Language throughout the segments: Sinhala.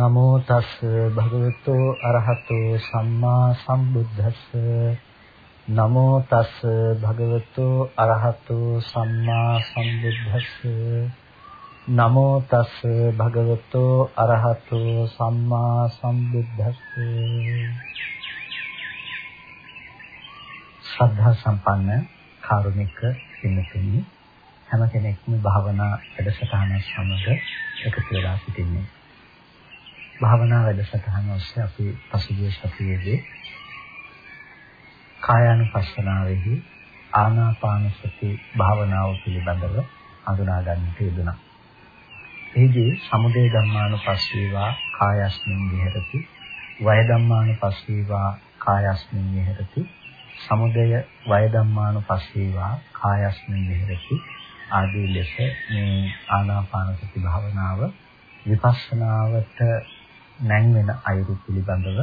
නමෝ තස් භගවතු අරහතෝ සම්මා සම්බුද්දස්ස. නමෝ තස් භගවතු අරහතෝ සම්මා සම්බුද්දස්ස. නමෝ තස් භගවතු අරහතෝ සම්මා සම්බුද්දස්ස. ශ්‍රද්ධා සම්පන්න කාරුණික පින්තුනි හැම කෙනෙක්ම භාවනා වැඩසටහන සමග එකතු වෙලා සිටින්නේ. භාවනා වැඩසටහන ඔස්සේ අපි පසුගිය සතියේදී කායානුපස්සනාවෙහි ආනාපාන සති භාවනාව පිළිබඳව හඳුනා ගන්නට යෙදුණා. එහිදී සමුදය ධම්මානුපස්සීවා කායස්මින් විහෙරති වය ධම්මානුපස්සීවා කායස්මින් විහෙරති සමුදය වය ධම්මානුපස්සීවා කායස්මින් විහෙරති ආදී ලෙස මේ ආනාපාන සති භාවනාව විපස්සනාවට නැන් වෙන අයුරු පිළිබඳව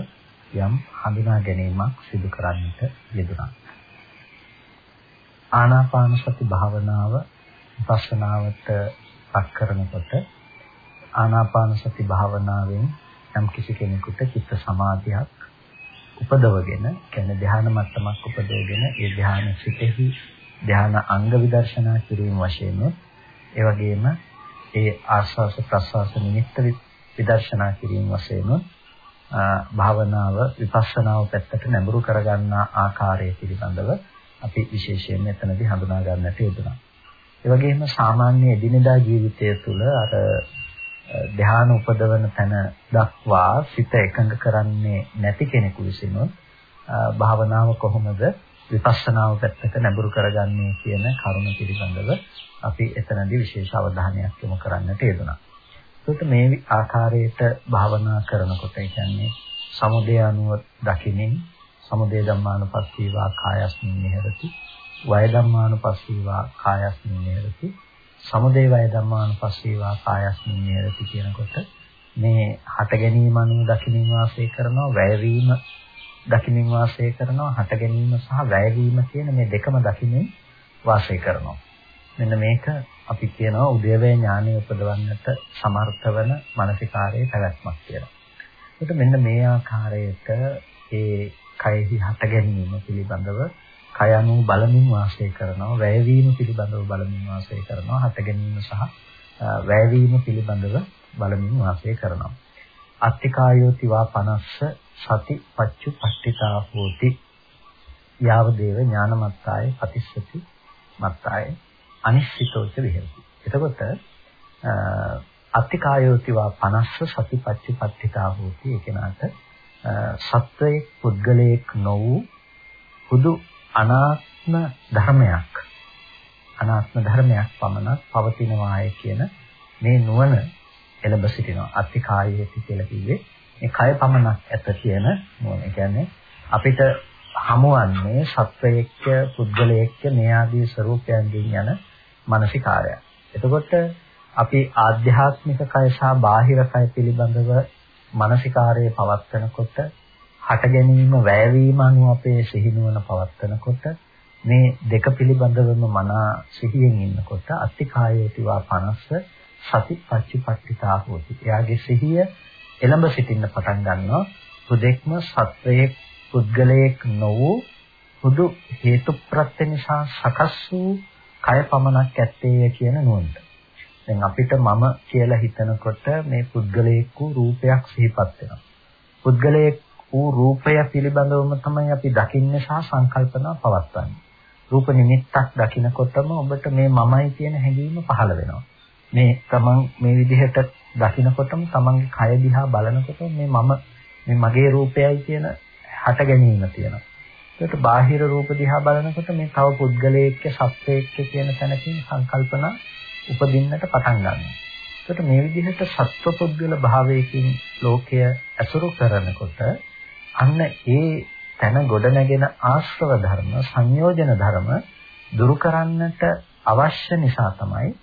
යම් හඳුනා ගැනීමක් සිදු කරන්නට යෙදුණා. ආනාපාන සති භාවනාව විපස්සනාවට පත් කරනකොට ආනාපාන සති භාවනාවෙන් යම් කිසි කෙනෙකුට චිත්ත සමාධියක් උපදවගෙන කියන්නේ ධ්‍යාන මට්ටමක් උපදවගෙන ඒ ධ්‍යාන සිතෙහි ධ්‍යාන අංග විදර්ශනා කිරීම වශයෙන් ඒ වගේම ඒ ආස්වාස ප්‍රස්වාස නිමිත්ත විදර්ශනා කිරීම වශයෙන් භාවනාව විපස්සනාව පැත්තට නැඹුරු කරගන්නා ආකාරය පිළිබඳව අපි විශේෂයෙන් මෙතනදී හඳුනා ගන්නට යෙදුණා. ඒ වගේම සාමාන්‍ය එදිනෙදා ජීවිතය තුළ අර ධ්‍යාන උපදවන තැන දක්වා සිත එකඟ කරන්නේ නැති කෙනෙකු විසින් භාවනාව කොහොමද විපස්සනාව පැත්තට නැඹුරු කරගන්නේ කියන කරුණ පිළිබඳව අපි එතනදී විශේෂ අවධානයක් යොමු කරන්නට යෙදුණා. ඒකට මේ ආකාරයට භාවනා කරනකොට කියන්නේ සමුදය අනුව දකිමින් සමුදය ධම්මානුපස්සීවා කායස්මින් නිහෙරති වය ධම්මානුපස්සීවා කායස්මින් නිහෙරති සමුදය වය ධම්මානුපස්සීවා කායස්මින් නිහෙරති කියනකොට මේ හට ගැනීම අනුව දකිමින් වාසය කරනවා වැයවීම දකිමින් වාසය කරනවා හට ගැනීම සහ වැයවීම කියන මේ දෙකම දකිමින් වාසය කරනවා. මෙන්න මේක අපි කියනවා උදේවැය ඥානය උපදවන්නට සමර්ථ වන මානසිකාරයේ පැවැත්මක් කියලා. ඒකට මෙන්න මේ ආකාරයට ඒ කයෙහි හට ගැනීම පිළිබඳව කය අනු බලමින් වාසය කරනවා, වැයවීම පිළිබඳව බලමින් වාසය කරනවා, හට ගැනීම සහ වැයවීම පිළිබඳව බලමින් වාසය කරනවා. අත්තිකායෝති වා 50 සති පච්චු පට්ඨිතා හෝති. යාව දේව ඥානමත්තාය පතිස්සති මත්තාය අනිශ්චිතෝච විහෙරති. එතකොට අත්තිකායෝතිවා 50 සතිපත්තිපත්තිතා හෝති ඒ කෙනාට සත්වයේ පුද්ගලයෙක් නො වූ හුදු අනාත්ම ධර්මයක් අනාත්ම ධර්මයක් පමණක් පවතිනවාය කියන මේ නුවණ එළඹ සිටිනවා අත්තිකායේති කියලා කිව්වේ මේ කය පමණක් ඇත කියන නුවණ. ඒ කියන්නේ අපිට හමුවන්නේ සත්වයේක්ක පුද්ගලයෙක්ක මේ ආදී ස්වરૂපයන්ගෙන් යන මානසිකාරය. එතකොට අපි ආධ්‍යාත්මික කය සහ බාහිර කය පිළිබඳව මානසිකාරයේ පවත්නකොට හට ගැනීම වැයවීම අනුව අපේ සිහිනුවන පවත්නකොට මේ දෙක පිළිබඳවම මනා සිහියෙන් ඉන්නකොට අත්තිකායේතිවා 50 සති පච්චපට්ඨිතා හොති. එයාගේ සිහිය එළඹ සිටින්න පටන් ගන්නවා. හුදෙක්ම සත්වයේ පුද්ගලයෙක් නො වූ හුදු හේතු ප්‍රත්‍ය නිසා සකස් වූ කය පමණක් ඇත්තේය කියන නුවණට. දැන් අපිට මම කියලා හිතනකොට මේ පුද්ගලයෙක් වූ රූපයක් සිහිපත් වෙනවා. පුද්ගලයෙක් වූ රූපය පිළිබඳවම තමයි අපි දකින්නේ සහ සංකල්පනා පවත්වන්නේ. රූප නිමිත්තක් දකිනකොටම ඔබට මේ මමයි කියන හැඟීම පහළ වෙනවා. මේ තමන් මේ විදිහට දකිනකොටම තමන්ගේ කය දිහා බලනකොට මේ මම මේ මගේ රූපයයි කියන හට ගැනීම තියෙනවා. ඒකට බාහිර රූප දිහා බලනකොට මේ තව පුද්ගලයෙක්ක සත්වයෙක්ක කියන තැනකින් සංකල්පනා උපදින්නට පටන් ගන්නවා. ඒකට මේ විදිහට සත්ව පුද්ගල භාවයකින් ලෝකය ඇසුරු කරනකොට අන්න ඒ තන ගොඩනැගෙන ආශ්‍රව ධර්ම සංයෝජන ධර්ම දුරු කරන්නට අවශ්‍ය නිසා තමයි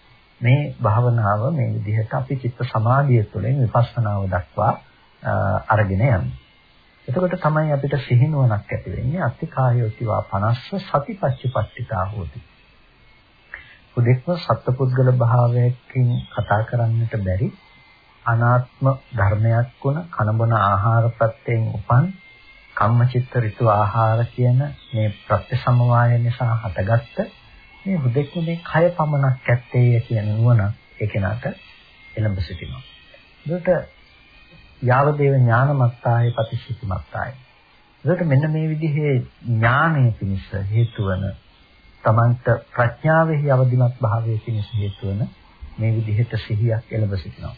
මේ භාවනාව මේ විදිහට අපි චිත්ත සමාධිය තුළින් විපස්සනාව දක්වා අරගෙන යන්නේ. එතකොට තමයි අපිට සිහිනුවණක් ඇති වෙන්නේ අත්තිකායෝතිවා 50 සතිපච්චපට්ඨිතා හෝති. උදෙක්ව සත්පුද්ගල භාවයකින් කතා කරන්නට බැරි අනාත්ම ධර්මයක් වුණ කනබන ආහාර ප්‍රත්‍යයෙන් උපන් කම්මචිත්ත ඍතු ආහාර කියන මේ ප්‍රත්‍ය සමவாய නිසා හටගත්ත මේ හුදෙක් මේ කය පමණක් ඇත්තේ කියන නුවණ ඒ කෙනාට එළඹ සිටිනවා. ඒකට යාවදේව ඥානමත්තාය ප්‍රතිශිතිමත්තාය. ඒකට මෙන්න මේ විදිහේ ඥානය පිණිස හේතු වන තමන්ට ප්‍රඥාවෙහි අවදිමත් භාවයේ පිණිස හේතු වන මේ විදිහට සිහියක් එළඹ සිටිනවා.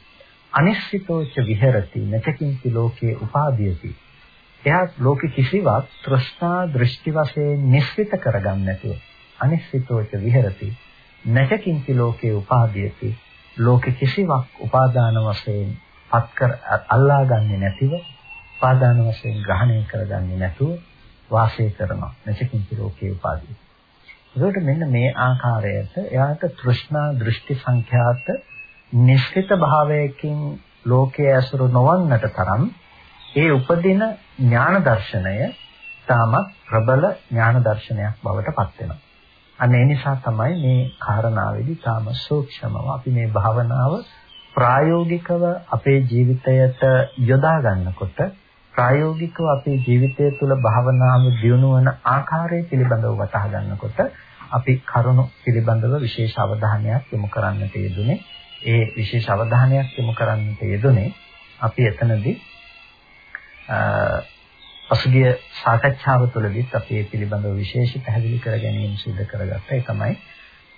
අනිශ්චිතෝච විහෙරති නචකින්ති ලෝකේ උපාදීයති. එයා ලෝකෙ කිසිවක් තෘෂ්ණා දෘෂ්ටි වශයෙන් නිස්සිත කරගන්න නැතුව අනිශ්චිතෝච විහෙරති නචකින්ති ලෝකේ උපාදීයති. ලෝකෙ කිසිවක් උපාදාන වශයෙන් පත්කර අල්ලාගන්නේ නැතිව උපාදාන වශයෙන් ග්‍රහණය කරගන්නේ නැතුව වාසය කරනවා. නචකින්ති ලෝකේ උපාදීයති. ඒකට මෙන්න මේ ආකාරයට එයාට තෘෂ්ණා දෘෂ්ටි සංඛ්‍යාත නිශ්චිත භාවයකින් ලෝකයේ ඇසුරු නොවන්නට තරම් ඒ උපදින ඥාන දර්ශනය තාමත් ප්‍රබල ඥාන දර්ශනයක් බවට පත් වෙනවා. අන්න ඒ නිසා තමයි මේ කාරණාවේදී තාම සූක්ෂමව අපි මේ භාවනාව ප්‍රායෝගිකව අපේ ජීවිතයට යොදා ගන්නකොට ප්‍රායෝගිකව අපේ ජීවිතය තුළ භාවනාව දියුණු වන ආකාරය පිළිබඳව වටහා ගන්නකොට අපි කරුණු පිළිබඳව විශේෂ අවධානයක් යොමු කරන්නට යෙදුනේ. ඒ විශේෂ අවධානයක් යොමු කරන්නට යෙදුනේ අපි එතනදී පසුගිය සාකච්ඡාව තුළදීත් අපි මේ පිළිබඳව විශේෂ පැහැදිලි කර ගැනීම සිදු කරගත්තා. ඒ තමයි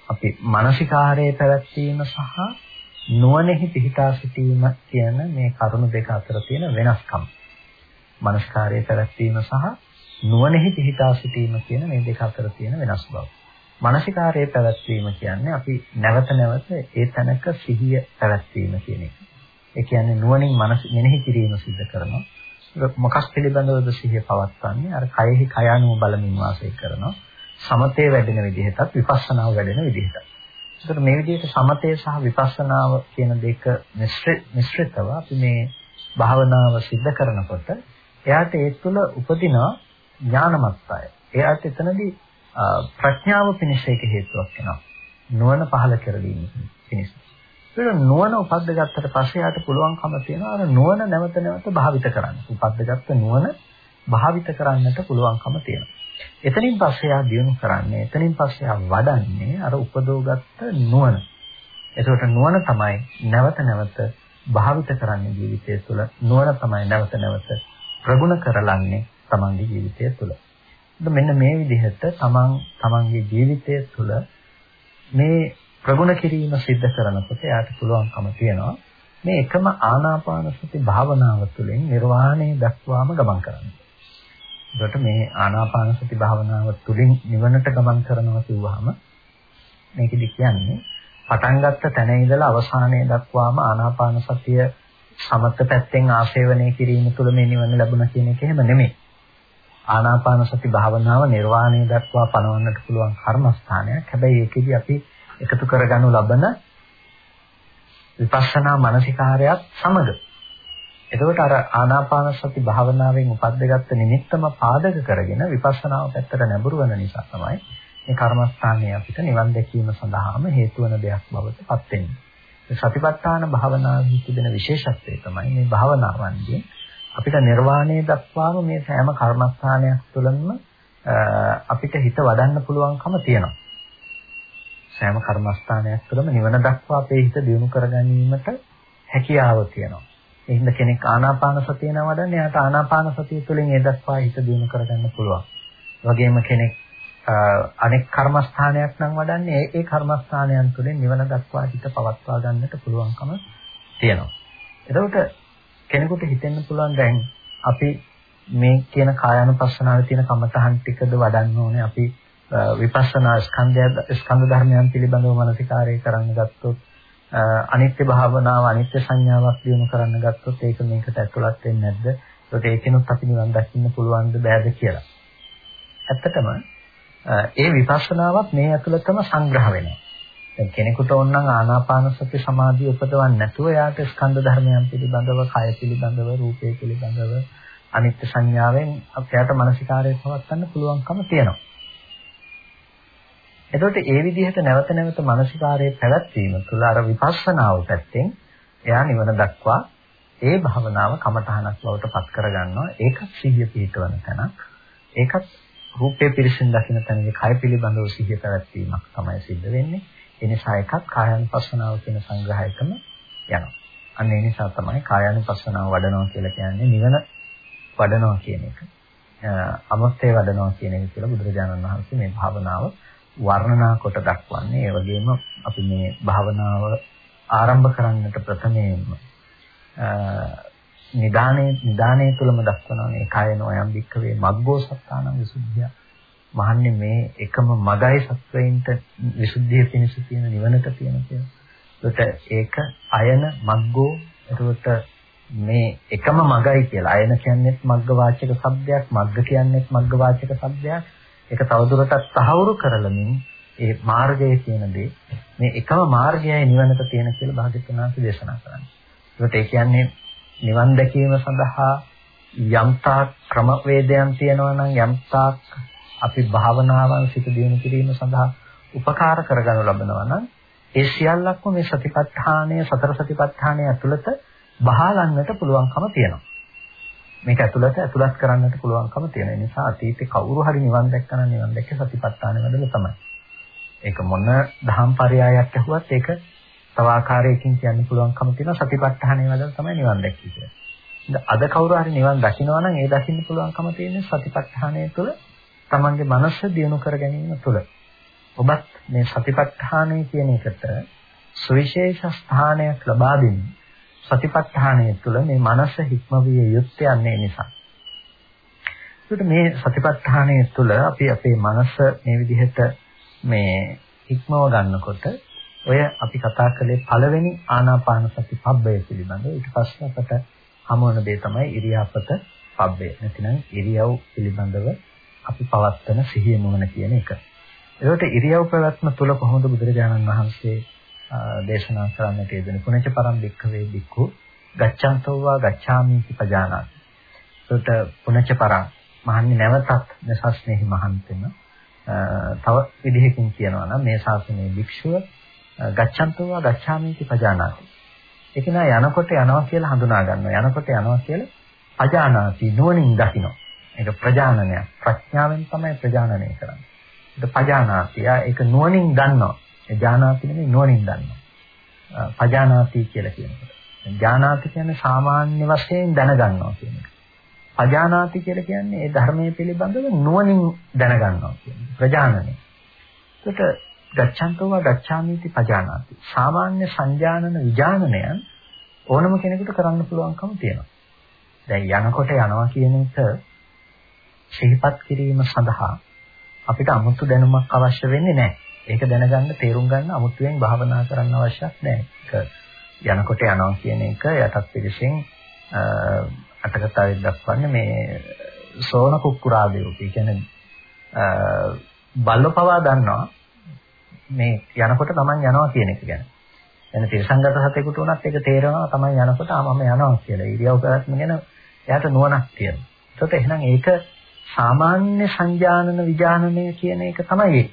අපි මානසිකාරයේ පැවැත්වීම සහ නුවණෙහි පිහිටා සිටීම කියන මේ කරුණු දෙක අතර තියෙන වෙනස්කම්. මානසිකාරයේ පැවැත්වීම සහ නුවණෙහි පිහිටා සිටීම කියන මේ දෙක අතර තියෙන වෙනස් බව. මානසිකාරයේ පැවැත්වීම කියන්නේ අපි නැවත නැවත ඒ තැනක සිහිය පැවැත්වීම කියන එක. ඒ කියන්නේ නුවණින් මනස මෙනෙහි කිරීම සිද්ධ කරනවා. මොකක් පිළිබඳවද සිහිය පවත්වන්නේ? අර කයෙහි කය අනුව බලමින් වාසය කරනවා. සමතේ වැඩෙන විදිහටත් විපස්සනාව වැඩෙන විදිහටත්. ඒකට මේ විදිහට සමතේ සහ විපස්සනාව කියන දෙක මිශ්‍රිතව අපි මේ භාවනාව සිද්ධ කරනකොට එයාට ඒ තුළ උපදින ඥානමත්ය. එයාට එතනදී ප්‍රඥාව පිණිස ඒක හේතුවක් වෙනවා. නුවණ පහළ කරගැනීම පිණිස. ඒක නුවණ උපද්ද ගත්තට පස්සේ යාට පුළුවන්කම තියෙනවා අර නුවණ නැවත නැවත භාවිත කරන්න. උපද්දගත්ත නුවණ භාවිත කරන්නට පුළුවන්කම තියෙනවා. එතනින් පස්සේ යා දියුණු කරන්නේ, එතනින් පස්සේ යා වඩන්නේ අර උපදෝගත්ත නුවණ. එතකොට නුවණ තමයි නැවත නැවත භාවිත කරන්නේ ජීවිතය තුළ. නුවණ තමයි නැවත නැවත ප්‍රගුණ කරලන්නේ තමන්ගේ ජීවිතය තුළ. මෙන්න මේ විදිහට තමන් තමන්ගේ ජීවිතය තුළ මේ ප්‍රගුණ කිරීම සිද්ධ කරනකොට එයාට පුළුවන්කම තියෙනවා මේ එකම ආනාපාන සති භාවනාව තුළින් නිර්වාණය දක්වාම ගමන් කරන්න. ඒකට මේ ආනාපාන සති භාවනාව තුළින් නිවනට ගමන් කරනවා කිව්වහම මේකෙදි කියන්නේ පටන් ගත්ත තැන ඉඳලා අවසානයේ දක්වාම ආනාපාන සතිය සමත පැත්තෙන් ආශේවනය කිරීම තුළ මේ නිවන ලැබුණා කියන එක එහෙම නෙමෙයි. ආනාපාන සති භාවනාව නිර්වාණය දක්වා පනවන්නට පුළුවන් කර්මස්ථානයක්. හැබැයි ඒකෙදි අපි එකතු කරගනු ලබන විපස්සනා මානසිකාරයත් සමග. එතකොට අර ආනාපාන සති භාවනාවෙන් උපද්දගත්ත නිමිත්තම පාදක කරගෙන විපස්සනාව පැත්තට නැඹුරු වෙන නිසා තමයි මේ කර්මස්ථානය අපිට නිවන් දැකීම සඳහාම හේතු වන දෙයක් බවට පත් වෙන්නේ. සතිපට්ඨාන භාවනාවේ තිබෙන විශේෂත්වය තමයි මේ භාවනාවන්ගේ අපිට නිර්වාණය දක්වාම මේ සෑම කර්මස්ථානයක් තුළම අපිට හිත වඩන්න පුළුවන්කම තියෙනවා. සෑම කර්මස්ථානයක් තුළම නිවන දක්වා අපේ හිත දියුණු කරගැනීමට හැකියාව තියෙනවා. ඒ හින්දා කෙනෙක් ආනාපාන සතිය නම් වඩන්නේ එයාට ආනාපාන සතිය තුළින් ඒ දක්වා හිත දියුණු කරගන්න පුළුවන්. වගේම කෙනෙක් අනෙක් කර්මස්ථානයක් නම් වඩන්නේ ඒ කර්මස්ථානයන් තුළින් නිවන දක්වා හිත පවත්වා ගන්නට පුළුවන්කම තියෙනවා. එතකොට කෙනෙකුට හිතෙන්න පුළුවන් දැන් අපි මේ කියන කායानुපස්සනාවේ තියෙන කමතහන් ටිකද වඩන්න ඕනේ අපි විපස්සනා ස්කන්ධය ස්කන්ධ ධර්මයන් පිළිබඳව මනසිකාරය කරන්න ගත්තොත් අනිත්‍ය භාවනාව අනිත්‍ය සංඥාවක් දිනු කරන්න ගත්තොත් ඒක මේකට ඇතුළත් වෙන්නේ නැද්ද? ඒකට ඒකිනුත් අපි නිවන් දකින්න පුළුවන්ද බෑද කියලා. ඇත්තටම ඒ විපස්සනාවක් මේ ඇතුළතම සංග්‍රහ වෙනවා. දැන් කෙනෙකුට ඕනනම් ආනාපාන සති සමාධිය උපදවන්න නැතුව යාට ස්කන්ධ ධර්මයන් පිළිබඳව, කය පිළිබඳව, රූපය පිළිබඳව අනිත්‍ය සංඥාවෙන් අපයාට මානසිකාරය පවත්වන්න පුළුවන්කම තියෙනවා. එතකොට ඒ විදිහට නැවත නැවත මානසිකාරයේ පැවැත්වීම තුළ අර විපස්සනාව පැත්තෙන් එයා නිවන දක්වා ඒ භාවනාව කමඨහනක් බවට පත් කරගන්නවා. ඒකත් සිහිය පිහිටවන තැනක්. ඒකත් රූපේ පිරිසින් දකින්න තැනදී කය පිළිබඳව සිහිය පැවැත්වීමක් තමයි සිද්ධ වෙන්නේ. ඒ නිසා එකත් කායानुපස්සනාව කියන සංග්‍රහයකම යනවා. අන්න ඒ නිසා තමයි කායानुපස්සනාව වඩනවා කියලා කියන්නේ නිවන වඩනවා කියන එක. අමස්තේ වඩනවා කියන එක කියලා බුදුරජාණන් වහන්සේ මේ භාවනාව වර්ණනා කොට දක්වන්නේ. ඒ වගේම අපි මේ භාවනාව ආරම්භ කරන්නට ප්‍රථමයෙන්ම නිදානේ නිදානේ තුලම දක්වනවානේ කායන ඔයම් වික්කවේ මග්ගෝ සත්තානං විසුද්ධිය. මහන්නේ මේ එකම මගයි සත්වයින්ට විසුද්ධිය පිණිස තියෙන නිවනට තියෙන කියලා. ඒකට ඒක අයන මග්ගෝ එතකොට මේ එකම මගයි කියලා. අයන කියන්නේත් මග්ග වාචක શબ્දයක්, මග්ග කියන්නේත් මග්ග වාචක શબ્දයක්. ඒක තවදුරටත් තහවුරු කරලමින් ඒ මාර්ගය කියන දේ මේ එකම මාර්ගයයි නිවනට තියෙන කියලා භාග්‍යවතුන් වහන්සේ දේශනා කරන්නේ. ඒකට ඒ කියන්නේ නිවන් දැකීම සඳහා යම්තා ක්‍රමවේදයන් තියෙනවා නම් යම්තා අපි භාවනාවන් සිත දියුණු කිරීම සඳහා උපකාර කරගනු ලබනවා නම් ඒ සියල්ලක්ම මේ සතිපට්ඨානය සතර සතිපට්ඨානය ඇතුළත බහලන්නට පුළුවන්කම තියෙනවා. මේක ඇතුළත ඇතුළත් කරන්නට පුළුවන්කම තියෙන නිසා අතීතේ කවුරු හරි නිවන් දැක්කම නිවන් දැක්ක සතිපට්ඨානෙ වැඩල තමයි. ඒක මොන දහම් පරයයක් ඇහුවත් ඒක තව ආකාරයකින් කියන්න පුළුවන්කම තියෙන සතිපට්ඨානය වැඩල තමයි නිවන් දැක්කේ කියලා. අද කවුරු හරි නිවන් දකිනවා නම් ඒ දකින්න පුළුවන්කම තියෙන්නේ සතිපට්ඨානය තුළ තමන්ගේ මනස දියුණු කර ගැනීම තුළ. ඔබත් මේ සතිපට්ඨානය කියන එකට සුවිශේෂ ස්ථානයක් ලබා දෙන්නේ සතිපට්ඨානය තුළ මේ මනස හික්මවිය යුත්තේ යන්නේ නිසා. ඒකට මේ සතිපට්ඨානය තුළ අපි අපේ මනස මේ විදිහට මේ හික්මව ගන්නකොට ඔය අපි කතා කළේ පළවෙනි ආනාපාන සති පබ්බය පිළිබඳව ඊට පස්සේ අපට හමු වෙන දේ තමයි ඉරියාපත පබ්බය. නැතිනම් ඉරියව් පිළිබඳව අපි පවත්වන සිහිය නුවණ කියන එක. ඒකට ඉරියව් පැවැත්ම තුළ කොහොමද බුදුරජාණන් වහන්සේ දේශනා කරන්නට යෙදෙන පුණජ පරම් වික්ඛවේ වික්ඛු ගච්ඡන්තෝවා ගච්ඡාමිති පජානාති. ඒකට පුණජ පරම් මහන්නේ නැවතත් නසස්නේහි මහන්තෙම තව විදිහකින් කියනවා නම් මේ ශාසනයේ භික්ෂුව ගච්ඡන්තෝවා ගච්ඡාමිති පජානාති. ඒක නා යනකොට යනවා කියලා හඳුනා ගන්නවා. යනකොට යනවා කියලා අජානාති නුවණින් දකිනවා. ඒක ප්‍රජානනයක්. ප්‍රඥාවෙන් තමයි ප්‍රජානනය කරන්නේ. ඒක පජානාති. ඒක නුවණින් දන්නවා. ඒ ඥානාති නෙමෙයි නුවණින් දන්නවා. පජානාති කියලා කියනකොට. ඥානාති කියන්නේ සාමාන්‍ය වශයෙන් දැනගන්නවා කියන එක. පජානාති කියලා කියන්නේ ඒ ධර්මයේ පිළිබඳව නුවණින් දැනගන්නවා කියන්නේ. ප්‍රජානනය. ඒකට ගච්ඡන්තෝව ගච්ඡාමිති පජානාති. සාමාන්‍ය සංජානන විඥානනයන් ඕනම කෙනෙකුට කරන්න පුළුවන්කම තියෙනවා. දැන් යනකොට යනවා කියන එක සිහිපත් කිරීම සඳහා අපිට 아무තු දැනුමක් අවශ්‍ය වෙන්නේ නැහැ. ඒක දැනගන්න තේරුම් ගන්න අමුතුවෙන් භාවනා කරන්න අවශ්‍යත් නැහැ. ඒක යනකොට යනවා කියන එක යටත් පිළිසෙන් අටකතාවෙන් දක්වන්නේ මේ සෝන කුක්කුරාදේව. ඒ කියන්නේ බල්ලපවා දන්නවා මේ යනකොට Taman යනවා කියන එක ගැන. එන තිරසංගත සතෙකුට උනත් ඒක තේරෙනවා තමයි යනකොට ආ මම යනවා කියලා. ඉරියව් පැවැත්ම ගැන එයාට නුවණක් තියෙනවා. ඒකට එහෙනම් ඒක සාමාන්‍ය සංජානන විඥානනය කියන එක තමයි ඒක.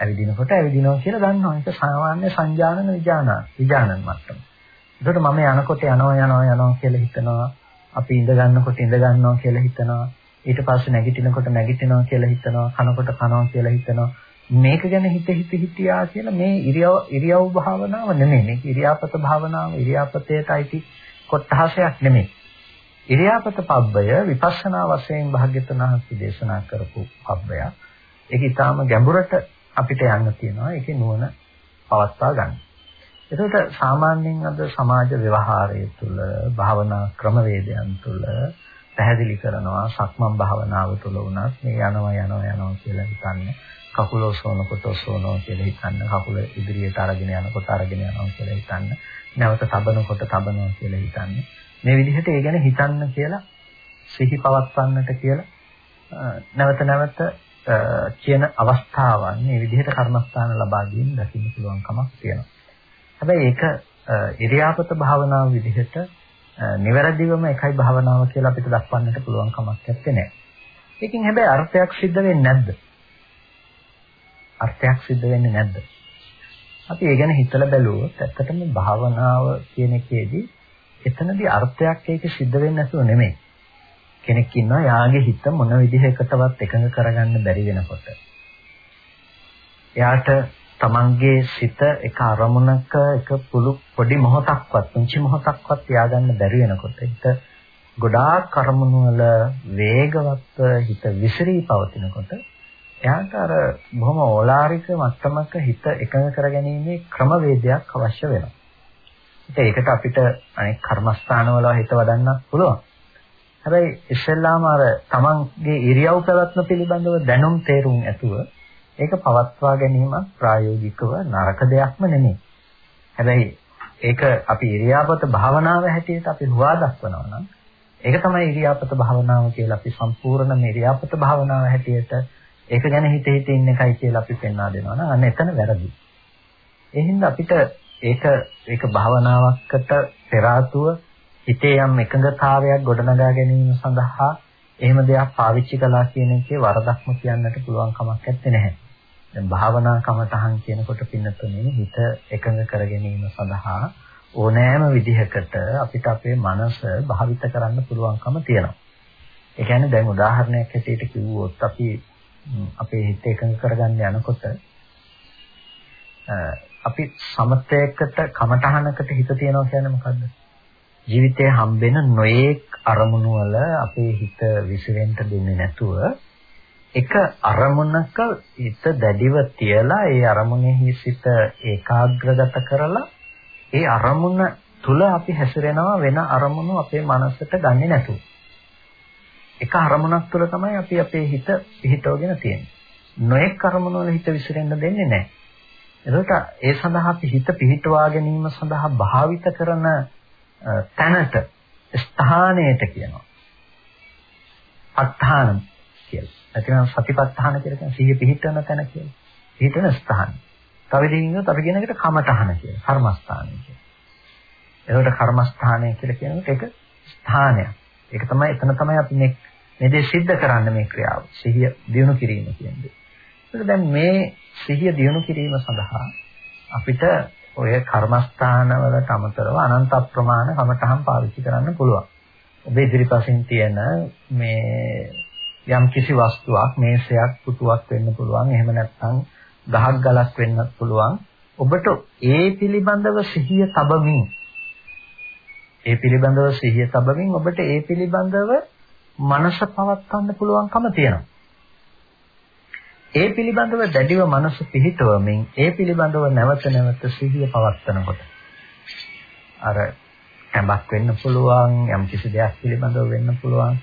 ඇවිදිනකොට ඇවිදිනවා කියලා දන්නවා. ඒක සාමාන්‍ය සංජානන විඥාන විඥානන් මට්ටම. ඒකට මම යනකොට යනවා යනවා යනවා කියලා හිතනවා. අපි ඉඳ ගන්නකොට ඉඳ ගන්නවා කියලා හිතනවා. ඊට පස්සේ නැගිටිනකොට නැගිටිනවා කියලා හිතනවා. කනකොට කනවා කියලා හිතනවා. මේක ගැන හිත හිත හිතියා කියලා මේ ඉරියව් ඉරියව් භාවනාව නෙමෙයි. මේක ඉරියාපත භාවනාව ඉරියාපතේට අයිති කොටහසයක් නෙමෙයි. ඉරියාපත පබ්බය විපස්සනා වශයෙන් භාග්‍යතුන් වහන්සේ දේශනා කරපු පබ්බයක්. ඒක ඊටාම ගැඹුරට අපිට යන්න තියෙනවා. ඒකේ නුවණ පවත්වා ගන්න. එතකොට සාමාන්‍යයෙන් අද සමාජ ව්‍යවහාරය තුළ භාවනා ක්‍රමවේදයන් තුළ පැහැදිලි කරනවා සක්මන් භාවනාව තුළ උනත් මේ යනවා යනවා යනවා කියලා හිතන්නේ. කකුල ඔසවනකොට ඔසවනවා කියලා හිතන්න. කකුල ඉදිරියට අරගෙන යනකොට අරගෙන යනවා කියලා හිතන්න. නැවත තබනකොට තබනවා කියලා හිතන්නේ. මේ විදිහට ඒ ගැන හිතන්න කියලා සිහි පවත්වන්නට කියලා නැවත නැවත කියන අවස්ථාවන් මේ විදිහට කර්මස්ථාන ලබා ගැනීම දකින්න පුළුවන් කමක් තියෙනවා. හැබැයි ඒක ඉරියාපත භාවනාව විදිහට නිවැරදිවම එකයි භාවනාව කියලා අපිට දක්වන්නට පුළුවන් කමක් නැත්තේ. ඒකෙන් හැබැයි අර්ථයක් සිද්ධ වෙන්නේ නැද්ද? අර්ථයක් සිද්ධ වෙන්නේ නැද්ද? අපි ඒ ගැන හිතලා බැලුවොත් ඇත්තටම භාවනාව කියන එකේදී එතනදී අර්ථයක් ඒක සිද්ධ වෙන්නේ නැතුව නෙමෙයි. කෙනෙක් ඉන්නවා යාගේ හිත මොන විදිහකටවත් එකඟ කරගන්න බැරි වෙනකොට. එයාට තමන්ගේ සිත එක අරමුණක එක පුළු පොඩි මොහොතක්වත් පුංචි මොහොතක්වත් තියාගන්න බැරි වෙනකොට හිත ගොඩාක් අරමුණු වල වේගවත් හිත විසිරී පවතිනකොට එයාට අර බොහොම ඕලාරික මට්ටමක හිත එකඟ කරගැනීමේ ක්‍රමවේදයක් අවශ්‍ය වෙනවා. ඒකට අපිට අනෙක් කර්මස්ථානවල හිත වඩන්නත් පුළුවන්. හැබැයි ඉස්සෙල්ලාම අර තමන්ගේ ඉරියව් පැවැත්ම පිළිබඳව දැනුම් තේරුම් ඇතුව ඒක පවත්වා ගැනීම ප්‍රායෝගිකව නරක දෙයක්ම නෙමෙයි. හැබැයි ඒක අපි ඉරියාපත භාවනාව හැටියට අපි හුවා දක්වනවා නම් ඒක තමයි ඉරියාපත භාවනාව කියලා අපි සම්පූර්ණ ඉරියාපත භාවනාව හැටියට ඒක ගැන හිත හිත ඉන්න එකයි කියලා අපි පෙන්වා දෙනවා නම් අන්න එතන වැරදි. ඒ හින්දා අපිට ඒක ඒක භාවනාවකට පෙර හිතේ යම් එකඟතාවයක් ගොඩනගා ගැනීම සඳහා එහෙම දෙයක් පාවිච්චි කළා කියන එකේ වරදක්ම කියන්නට පුළුවන් කමක් නැත්තේ. දැන් භාවනා කමතහන් කියනකොට පින්නතුනේ හිත එකඟ කර ගැනීම සඳහා ඕනෑම විදිහකට අපිට අපේ මනස භාවිත කරන්න පුළුවන්කම තියෙනවා. ඒ කියන්නේ දැන් උදාහරණයක් ඇටියට කිව්වොත් අපි අපේ හිත එකඟ කරගන්න යනකොට අපි සමතයකට කමඨහනකට හිත තියනවා කියන්නේ මොකද්ද? ජීවිතයේ හම්බෙන නොයේක් අරමුණු වල අපේ හිත විසිරෙන්න දෙන්නේ නැතුව එක අරමුණක හිත දැඩිව තියලා ඒ අරමුණෙහි සිත ඒකාග්‍රගත කරලා ඒ අරමුණ තුල අපි හැසිරෙනවා වෙන අරමුණු අපේ මනසට ගන්නෙ නැතුව. එක අරමුණක් තුළ තමයි අපි අපේ හිත පිහිටවගෙන තියෙන්නේ. නොඑක් අරමුණ වල හිත විසිරෙන්න දෙන්නේ නැහැ. එතකොට ඒ සඳහා අපි හිත පිහිටවා ගැනීම සඳහා භාවිත කරන තැනට ස්ථානයට කියනවා. අත්හාන කියලා. එතන සතිපත්තාන කියලා කියන සිහිය පිහිටවන තැන කියලා. පිහිටවන ස්ථාන. තව දෙකින් අපි කියන එකට කමඨහන කියලා. කර්මස්ථානය කියලා. එතකොට කර්මස්ථානය කියලා කියනකොට ඒක ස්ථානයක්. ඒක තමයි එතන තමයි අපි මේ මේ දේ සිද්ධ කරන්න මේ ක්‍රියාව. සිහිය දියුණු කිරීම කියන්නේ. ඒක දැන් මේ සිහිය දියුණු කිරීම සඳහා අපිට ඔය කර්මස්ථානවලට අමතරව අනන්ත ප්‍රමාණ කමඨහම් පාවිච්චි කරන්න පුළුවන්. ඔබේ ඉදිරිපසින් තියෙන මේ යම් කිසි වස්තුවක් මේසයක් පුටුවක් වෙන්න පුළුවන්. එහෙම නැත්නම් ගහක් ගලක් වෙන්නත් පුළුවන්. ඔබට ඒ පිළිබඳව සිහිය තබමින් ඒ පිළිබඳව සිහිය තබමින් ඔබට ඒ පිළිබඳව මනස පවත්වන්න පුළුවන්කම තියෙනවා. ඒ පිළිබඳව දැඩිව මනස පිහිටවමින් ඒ පිළිබඳව නැවත නැවත සිහිය පවත්වනකොට අර හැමක් වෙන්න පුළුවන් යම් කිසි දෙයක් පිළිබඳව වෙන්න පුළුවන්.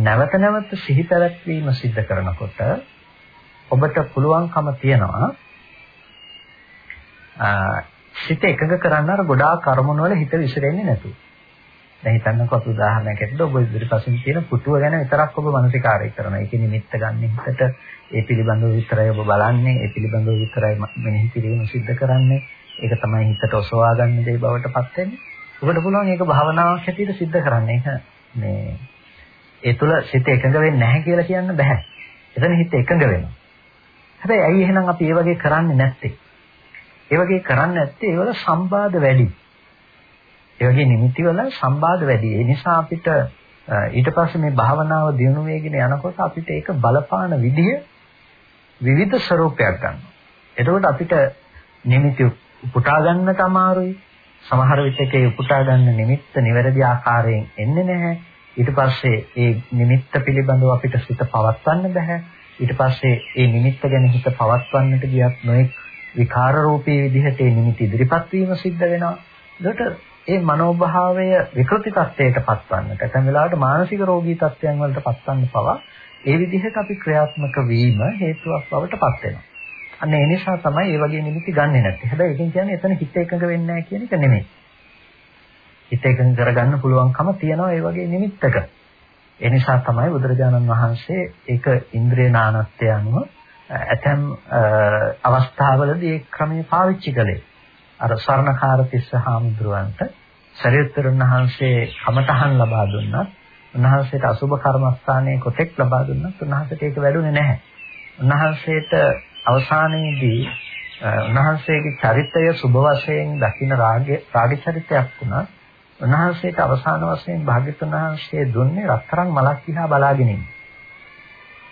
නැවත නැවත සිහි පැවැත්වීම සිද්ධ කරනකොට ඔබට පුළුවන්කම තියනවා සිත එකඟ කරන්න අර ගොඩාක් කර්මන වල හිත විසිරෙන්නේ නැතුව. දැන් හිතන්නකෝ අපි උදාහරණයක් ඇටියට ඔබ ඉදිරිපසින් තියෙන පුටුව ගැන විතරක් ඔබ මානසිකාරය කරනවා. ඒකේ නිමිත්ත ගන්න හිතට ඒ පිළිබඳව විතරයි ඔබ බලන්නේ. ඒ පිළිබඳව විතරයි මෙනෙහි කිරීම සිද්ධ කරන්නේ. ඒක තමයි හිතට ඔසවා ගන්න දේ බවට පත් වෙන්නේ. ඔබට පුළුවන් ඒක භාවනාවක් හැටියට සිද්ධ කරන්න. ඒක මේ ඒ තුල සිත එකඟ වෙන්නේ නැහැ කියලා කියන්න බෑ. එතන හිත එකඟ වෙනවා. හැබැයි ඇයි එහෙනම් අපි ඒ වගේ කරන්නේ නැත්තේ? ඒ වගේ කරන්නේ නැත්තේ ඒවල සම්බාධ වැඩි. ඒ වගේ නිමිති වල සම්බාධ වැඩි. ඒ නිසා අපිට ඊට පස්සේ මේ භාවනාව දියුණු වෙගෙන යනකොට අපිට ඒක බලපාන විදිය විවිධ ස්වરૂපයක් ගන්නවා. එතකොට අපිට නිමිති උපුටා ගන්නට අමාරුයි. සමහර විටක ඒ උපුටා ගන්න නිමිත්ත නිවැරදි ආකාරයෙන් එන්නේ නැහැ. ඊට පස්සේ ඒ නිමිත්ත පිළිබඳව අපිට සිත පවත්වන්න බෑ. ඊට පස්සේ ඒ නිමිත්ත ගැන හිත පවත්වන්නට ගියත් නොඑක් විකාර රූපී විදිහට ඒ නිමිති ඉදිරිපත් වීම සිද්ධ වෙනවා. ඒකට ඒ මනෝභාවය විකෘති තත්ත්වයට පත්වන්නට නැත්නම් වෙලාවට මානසික රෝගී තත්ත්වයන් වලට පත්වන්න පවා ඒ විදිහට අපි ක්‍රියාත්මක වීම හේතුවක් බවට පත් වෙනවා. අන්න ඒ නිසා තමයි මේ වගේ නිමිති ගන්නෙ නැත්තේ. හැබැයි ඒකෙන් කියන්නේ එතන හිත එකඟ වෙන්නේ නැහැ කියන එක නෙමෙයි. හිත එකඟ කරගන්න පුළුවන්කම තියනවා ඒ වගේ නිමිත්තක. ඒ නිසා තමයි බුදුරජාණන් වහන්සේ ඒක ඉන්ද්‍රිය නානත්වය අනුව ඇතැම් අවස්ථාවලදී ඒ ක්‍රමය පාවිච්චි කළේ. අර ස්වර්ණකාර තිස්ස හාමුදුරුවන්ට සරියුත්තරුන් වහන්සේ කමඨහන් ලබා දුන්නා. උන්වහන්සේට අසුබ කර්මස්ථානයේ කොටෙක් ලබා දුන්නා. උන්වහන්සේට ඒක වැඩුණේ නැහැ. උන්වහන්සේට අවසානයේදී උන්වහන්සේගේ චරිතය සුබ වශයෙන් දකින්න රාගය රාග චරිතයක් වුණා. උන්වහන්සේට අවසාන වශයෙන් භාග්‍යතුන් වහන්සේ දුන්නේ රත්තරන් මලක් දිහා බලාගෙන ඉන්න.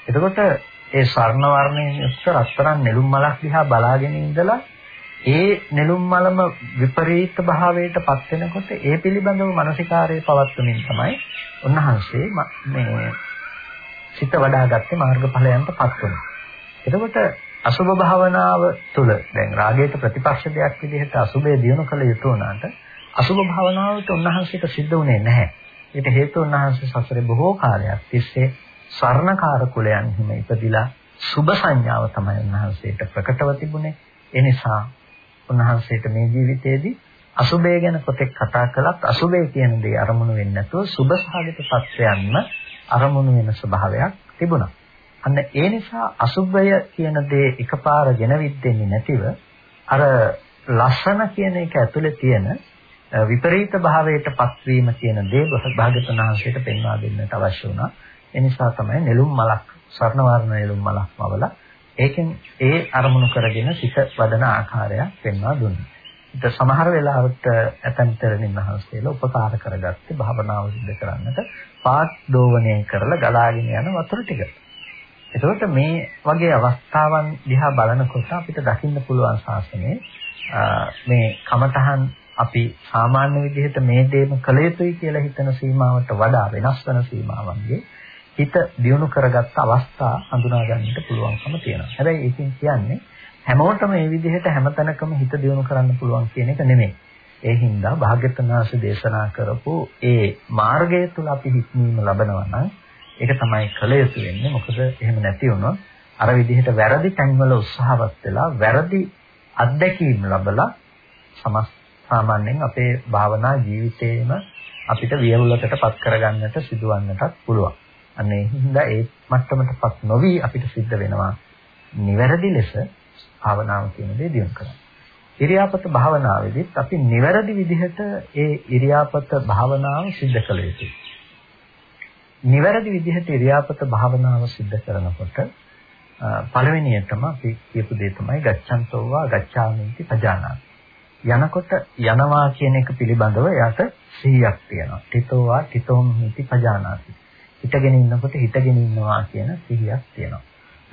එතකොට ඒ ස්වර්ණ වර්ණයෙන් යුක්ත රත්තරන් නෙළුම් මලක් දිහා බලාගෙන ඉඳලා ඒ නෙළුම් මලම විපරීත භාවයට පත් වෙනකොට ඒ පිළිබඳව මානසිකාරයේ පවත්වමින් තමයි උන්වහන්සේ මේ සිත වඩාගත්තේ මාර්ගඵලයන්ට පත් වුණා. එතකොට අසුභ භාවනාව තුළ දැන් රාගයට ප්‍රතිපක්ෂ දෙයක් විදිහට අසුභය දිනු කළ යුතු වුණාට අසුභ භාවනාවට උන්වහන්සේට සිද්ධ වුණේ නැහැ. ඒට හේතුව උන්වහන්සේ සසරේ බොහෝ කාලයක් තිස්සේ ස්වර්ණකාර කුලයන් හිම ඉපදිලා සුභ සංඥාව තමයි උන්වහන්සේට ප්‍රකටව තිබුණේ. ඒ නිසා උන්වහන්සේට මේ ජීවිතයේදී අසුභය ගැන කොටෙක් කතා කළත් අසුභය කියන දේ අරමුණු වෙන්නේ නැතුව සුභ සහගත සත්‍යයන්ම අරමුණු වෙන ස්වභාවයක් තිබුණා. අන්න ඒ නිසා අසුභය කියන දේ එකපාර ගෙනවිත් දෙන්නේ නැතිව අර ලස්සන කියන එක ඇතුලේ තියෙන විපරීත භාවයට පත්වීම කියන දේ භාග්‍යවතුන් වහන්සේට පෙන්වා දෙන්නට අවශ්‍ය වුණා. ඒ නිසා තමයි නෙළුම් මලක් ස්වර්ණ වර්ණ නෙළුම් මලක් මවලා ඒකෙන් ඒ අරමුණු කරගෙන සිත වදන ආකාරය පෙන්වා දුන්නා. ඒක සමහර වෙලාවට ඇතන් තරණින් මහන්සියලා උපකාර කරගත්තේ භාවනාව සිදු කරන්නට පාත් දෝවණය කරලා ගලාගෙන යන වතුර ටික. එතකොට මේ වගේ අවස්ථාවන් දිහා බලනකොට අපිට දකින්න පුළුවන් ශාසනයේ මේ කමතහන් අපි සාමාන්‍ය විදිහට මේ දේම කළ යුතුයි කියලා හිතන සීමාවට වඩා වෙනස් වෙන සීමාවන්ගේ හිත දියුණු කරගත්ත අවස්ථා හඳුනා ගන්නට පුළුවන්කම තියෙනවා. හැබැයි ඒකෙන් කියන්නේ හැමෝටම මේ විදිහට හැමතැනකම හිත දියුණු කරන්න පුළුවන් කියන එක නෙමෙයි. ඒ හින්දා භාග්‍යවතුන් වහන්සේ දේශනා කරපු ඒ මාර්ගය තුල අපි හික්මීම ලබනවා නම් ඒක තමයි කළ යුතු වෙන්නේ. මොකද එහෙම නැති වුණොත් අර විදිහට වැරදි තැන්වල උත්සාහවත් වෙලා වැරදි අත්දැකීම් ලබලා සමස් සාමාන්‍යයෙන් අපේ භාවනා ජීවිතේම අපිට වියවුලකට පත් කරගන්නට සිදුවන්නටත් පුළුවන්. අන්න ඒ හින්දා ඒ මට්ටමටපත් නොවි අපිට සිද්ධ වෙනවා නිවැරදි ලෙස භාවනාව කියන දේ දියුණු කරන්න. ඉරියාපත භාවනාවේදීත් අපි නිවැරදි විදිහට ඒ ඉරියාපත භාවනාව සිද්ධ කළ යුතුයි. නිවැරදි විදිහට ඉරියාපත භාවනාව සිද්ධ කරනකොට පළවෙනියටම අපි කියපු දේ තමයි ගච්ඡන්තෝවා ගච්ඡාමිති පජානාති. යනකොට යනවා කියන එක පිළිබඳව එයාට සිහියක් තියෙනවා. තිතෝවා තිතෝම් හිති පජානාති. හිතගෙන ඉන්නකොට හිතගෙන ඉන්නවා කියන සිහියක් තියෙනවා.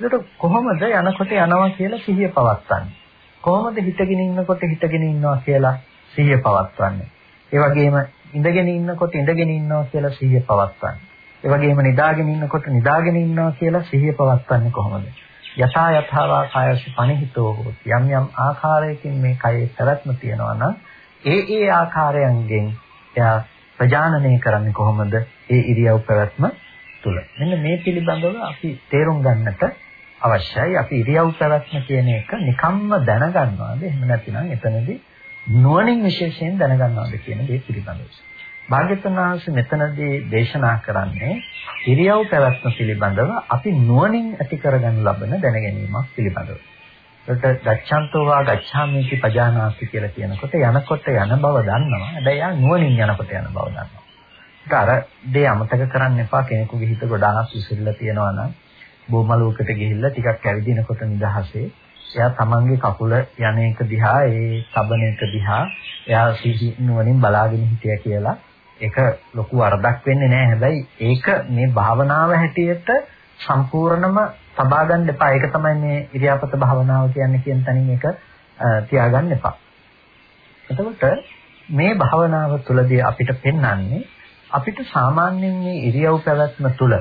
ඒකට කොහොමද යනකොට යනවා කියලා සිහිය පවත්වන්නේ? කොහොමද හිතගෙන ඉන්නකොට හිතගෙන ඉන්නවා කියලා සිහිය පවත්වන්නේ? ඒ වගේම ඉඳගෙන ඉන්නකොට ඉඳගෙන ඉන්නවා කියලා සිහිය පවත්වන්නේ. ඒ වගේම නිදාගෙන ඉන්නකොට නිදාගෙන ඉන්නවා කියලා සිහිය පවත්වන්නේ කොහොමද? යථා යථාවා කායසු පනිහිතෝ හෝති. යම් යම් ආකාරයකින් මේ කයේ පැවැත්ම තියෙනවා නම් ඒ ඒ ආකාරයන්ගෙන් එයා ප්‍රජානනය කරන්නේ කොහොමද? ඒ ඉරියව් පැවැත්ම තුල. මෙන්න මේ පිළිබඳව අපි තේරුම් ගන්නට අවශ්‍යයි. අපි ඉරියව් පැවැත්ම කියන එක නිකම්ම දැනගන්නවාද? එහෙම නැතිනම් එතනදී නුවණින් විශේෂයෙන් දැනගන්නවාද කියන දේ පිළිබඳව. භාග්‍යවතුන් වහන්සේ මෙතනදී දේශනා කරන්නේ ඉරියව් පැවැත්ම පිළිබඳව අපි නුවණින් ඇති කරගනු ලබන දැනගැනීමක් පිළිබඳව. ඒකට ගච්ඡන්තෝ වා ගච්ඡාමිති පජානාති කියලා කියනකොට යනකොට යන බව දන්නවා. හැබැයි යා නුවණින් යනකොට යන බව දන්නවා. ඒක අර දේ අමතක කරන්න එපා කෙනෙකුගේ හිත ගොඩාක් විසිරලා තියෙනවා නම් බොමලුවකට ගිහිල්ලා ටිකක් ඇවිදිනකොට නිදහසේ එයා තමන්ගේ කකුල යන එක දිහා ඒ තබන එක දිහා එයා සිහි නුවණින් බලාගෙන හිටියා කියලා ඒක ලොකු වරදක් වෙන්නේ නැහැ හැබැයි ඒක මේ භාවනාව හැටියට සම්පූර්ණම තබා ගන්න එපා. ඒක තමයි මේ ඉරියාපත භාවනාව කියන්නේ කියන තැනින් ඒක තියාගන්න එපා. එතකොට මේ භාවනාව තුළදී අපිට පෙන්වන්නේ අපිට සාමාන්‍යයෙන් මේ ඉරියව් පැවැත්ම තුළ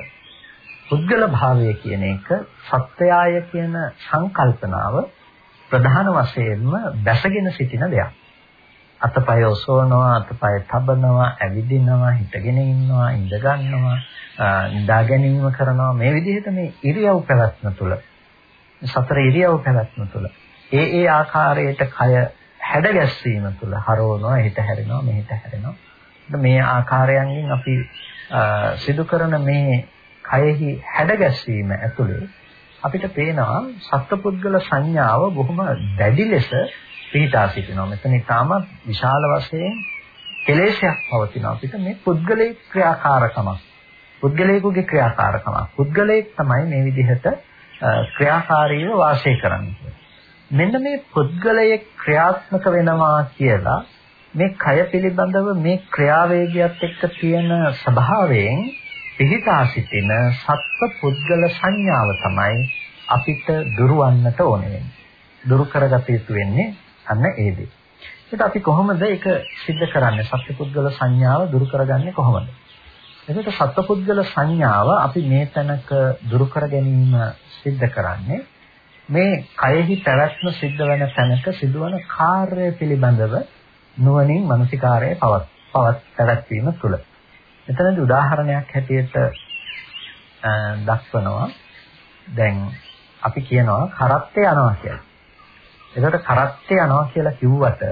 පුද්ගල භාවය කියන එක සත්‍යය කියන සංකල්පනාව ප්‍රධාන වශයෙන්ම බැසගෙන සිටින දෙයක්. අතපය ඔසවනවා, අතපය තබනවා, ඇවිදිනවා, හිටගෙන ඉන්නවා, ඉඳ ගන්නවා, නිදා ගැනීම කරනවා. මේ විදිහට මේ ඉරියව් පැවැත්ම තුළ සතර ඉරියව් පැවැත්ම තුළ ඒ ඒ ආකාරයට කය හැඩ ගැස්වීම තුළ හරවනවා, හිත හැරෙනවා, මෙහිත හැරෙනවා. මේ ආකාරයන්ගෙන් අපි සිදු කරන මේ කයෙහි හැඩගැස්වීම ඇතුලේ අපිට පේනවා සත්පුද්ගල සංඥාව බොහොම දැඩි ලෙස පිහිටා සිටිනවා. මෙතන ඊටාම විශාල වශයෙන් කෙලෙසයක් පවතිනවා. අපිට මේ පුද්ගලයේ ක්‍රියාකාරකමක්. පුද්ගලයෙකුගේ ක්‍රියාකාරකමක්. පුද්ගලයෙක් තමයි මේ විදිහට ක්‍රියාකාරීව වාසය කරන්නේ. මෙන්න මේ පුද්ගලයේ ක්‍රියාත්මක වෙනවා කියලා මේ කය පිළිබඳව මේ ක්‍රියාවේගයත් එක්ක තියෙන ස්වභාවයෙන් පිහිටා සිටින සත්ව පුද්ගල සංඥාව තමයි අපිට දුරවන්නට ඕනේ වෙන්නේ. දුරු කරගත යුතු වෙන්නේ අන්න ඒ දේ. ඒකට අපි කොහොමද ඒක सिद्ध කරන්නේ? සත්පුද්ගල සංඥාව දුරු කරගන්නේ කොහොමද? එතකොට සත්පුද්ගල සංඥාව අපි මේ තැනක දුරු කර ගැනීම सिद्ध කරන්නේ මේ කයෙහි පැවැත්ම සිද්ධ වෙන තැනක සිදුවන කාර්යය පිළිබඳව නුවණින් මානසිකාරය පවත් පවත් පැවැත්වීම තුළ. එතනදී උදාහරණයක් හැටියට දක්වනවා දැන් අපි කියනවා කරත්තේ යනවා කියලා. එතකොට කරත්තේ යනවා කියලා කිව්වට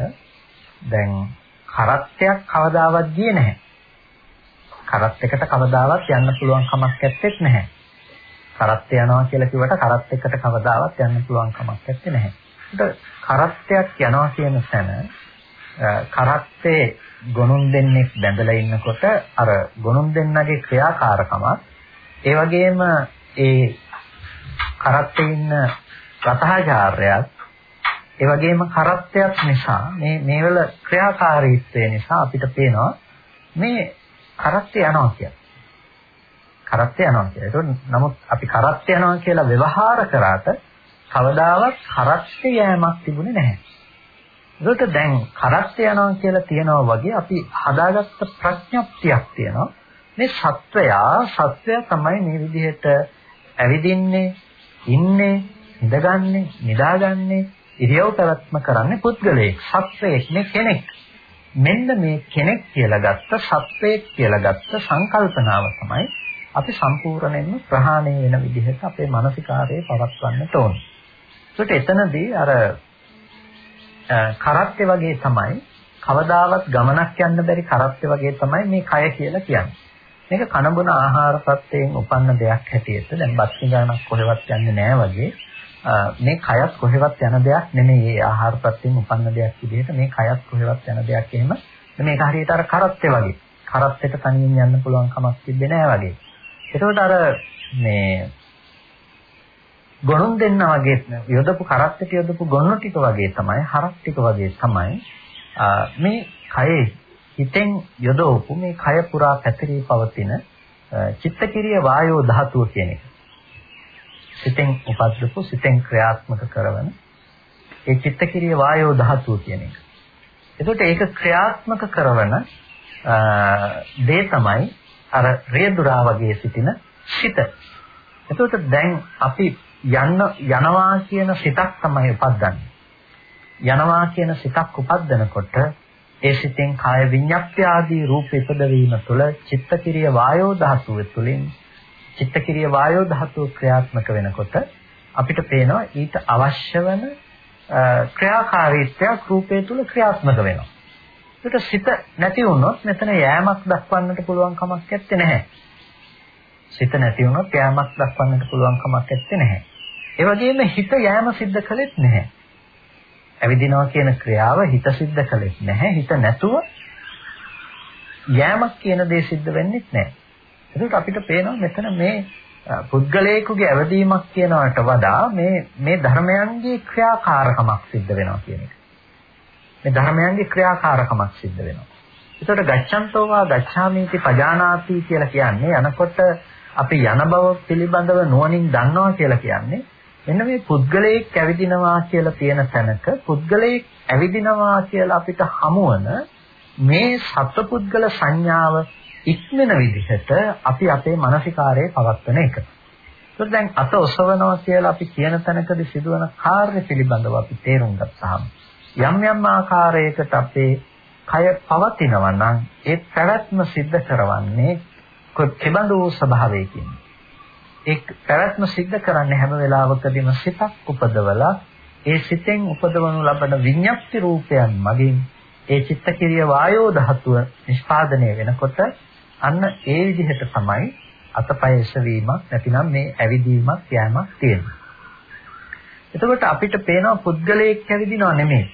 දැන් කරත්තයක් කවදාවත් ගියේ නැහැ. කරත් එකට කවදාවත් යන්න පුළුවන් කමක් නැත්තේ නැහැ. කරත්තේ යනවා කියලා කිව්වට කරත් එකට කවදාවත් යන්න පුළුවන් කමක් නැත්තේ නැහැ. ඒකට කරත්තයක් යනවා කියන තැන කරත්තේ ගොනුන් දෙන්නෙක් බැඳලා ඉන්නකොට අර ගොනුන් දෙන්නගේ ක්‍රියාකාරකමත් ඒ වගේම ඒ කරත්තේ ඉන්න රතහාචාර්යයත් ඒ වගේම කරත්තයක් නිසා මේ මේවල ක්‍රියාකාරීත්වය නිසා අපිට පේනවා මේ කරත්තේ යනවා කියලා. කරත්තේ යනවා කියලා. ඒක නමුත් අපි කරත්තේ යනවා කියලා ව්‍යවහාර කරාට කවදාවත් කරත්තේ යෑමක් තිබුණේ නැහැ. ඒකට දැන් කරත්තේ යනවා කියලා තියනවා වගේ අපි හදාගත්ත ප්‍රඥප්තියක් තියෙනවා. මේ සත්වයා සත්වයා තමයි මේ විදිහට ඇවිදින්නේ ඉන්නේ, ඉඳගන්නේ, නිදාගන්නේ, ඉරියව් පැවැත්ම කරන්නේ පුද්ගලයෙක්, සත්වයෙක් නේ කෙනෙක්. මෙන්න මේ කෙනෙක් කියලා ගත්ත සත්වයෙක් කියලා ගත්ත සංකල්පනාව තමයි අපි සම්පූර්ණයෙන්ම ප්‍රහාණය වෙන විදිහට අපේ මානසිකාරයේ පවත්වන්නට ඕනේ. ඒකට එතනදී අර කරත්තේ වගේ තමයි කවදාවත් ගමනක් යන්න බැරි කරත්තේ වගේ තමයි මේ කය කියලා කියන්නේ. මේක කනබුන ආහාර ප්‍රත්‍යයෙන් උපන්න දෙයක් හැටියට දැන් බත් පිඟානක් කොහෙවත් යන්නේ නැහැ වගේ මේ කයත් කොහෙවත් යන දෙයක් නෙමෙයි ඒ ආහාර ප්‍රත්‍යයෙන් උපන්න දෙයක් විදිහට මේ කයත් කොහෙවත් යන දෙයක් එහෙම මේක හරියට අර කරත්තේ වගේ. කරත්තෙට තනියෙන් යන්න පුළුවන් කමක් තිබෙන්නේ නැහැ වගේ. ඒකෝට අර මේ ගොනුන් දෙන්න වගේ යොදපු කරත්තට යොදපු ගොනු ටික වගේ තමයි හරක් ටික වගේ තමයි මේ කයේ හිතෙන් යොදවපු මේ කය පුරා පැතිරී පවතින චිත්තකිරිය වායෝ ධාතුව කියන එක. සිතෙන් උපද්දපු සිතෙන් ක්‍රියාත්මක කරන ඒ චිත්තකිරිය වායෝ ධාතුව කියන එක. එතකොට ඒක ක්‍රියාත්මක කරන දේ තමයි අර රේදුරා වගේ සිටින සිත. එතකොට දැන් අපි යන්න යනවා කියන සිතක් තමයි උපද්දන්නේ. යනවා කියන සිතක් උපද්දනකොට ඒ සිතෙන් කාය විඤ්ඤාප්ති ආදී රූප ඉපදවීම තුළ චිත්තකිරිය වායෝ ධාතුව තුළින් චිත්තකිරිය වායෝ ධාතුව ක්‍රියාත්මක වෙනකොට අපිට පේනවා ඊට අවශ්‍ය වෙන ක්‍රියාකාරීත්වයක් රූපය තුළ ක්‍රියාත්මක වෙනවා. ඒකට සිත නැති වුණොත් මෙතන යෑමක් දක්වන්නට පුළුවන් කමක් නැත්තේ නැහැ. සිත නැති වුණොත් යෑමක් දක්වන්නට පුළුවන් කමක් නැත්තේ නැහැ. ඒ වගේම හිත යෑම සිද්ධ කළෙත් නැහැ. ඇවිදිනවා කියන ක්‍රියාව හිත සිද්ධ කළේ නැහැ. හිත නැතුව යෑමක් කියන දේ සිද්ධ වෙන්නේ නැහැ. ඒකට අපිට පේනවා මෙතන මේ පුද්ගලයෙකුගේ ඇවදීමක් කියනවට වඩා මේ මේ ධර්මයන්ගේ ක්‍රියාකාරකමක් සිද්ධ වෙනවා කියන එක. මේ ධර්මයන්ගේ ක්‍රියාකාරකමක් සිද්ධ වෙනවා. ඒකට ගච්ඡන්තෝ වා ගච්ඡාමිති පජානාති කියලා කියන්නේ යනකොට අපි යන බව පිළිබඳව නුවණින් දන්නවා කියලා කියන්නේ මෙන්න මේ පුද්ගලයෙක් ඇවිදිනවා කියලා තියෙන තැනක පුද්ගලයෙක් ඇවිදිනවා කියලා අපිට හමුවන මේ සත්පුද්ගල සංඥාව ඉක්මන විදිහට අපි අපේ මානසිකාරයේ පවත්වන එක. ඒත් දැන් අත ඔසවනවා කියලා අපි කියන තැනකදී සිදුවන කාර්ය පිළිබඳව අපි තේරුම් ගත්තාම යම් යම් ආකාරයකට අපේ කය පවතිනවා නම් ඒ පැවැත්ම සිද්ධ කරවන්නේ කොබඳු ස්වභාවයකින් ඒ පැවැත්ම සිද්ධ කරන්නේ හැම වෙලාවකදීම සිතක් උපදවලා ඒ සිතෙන් උපදවනු ලබන විඤ්ඤාප්ති රූපයන් මගින් ඒ චිත්තකිරිය වායෝ ධාතුව නිෂ්පාදනය වෙනකොට අන්න ඒ විදිහට තමයි අතපය එසවීමක් නැතිනම් මේ ඇවිදීමක් යෑමක් තියෙනවා. එතකොට අපිට පේනවා පුද්ගලයෙක් ඇවිදිනව නෙමෙයි.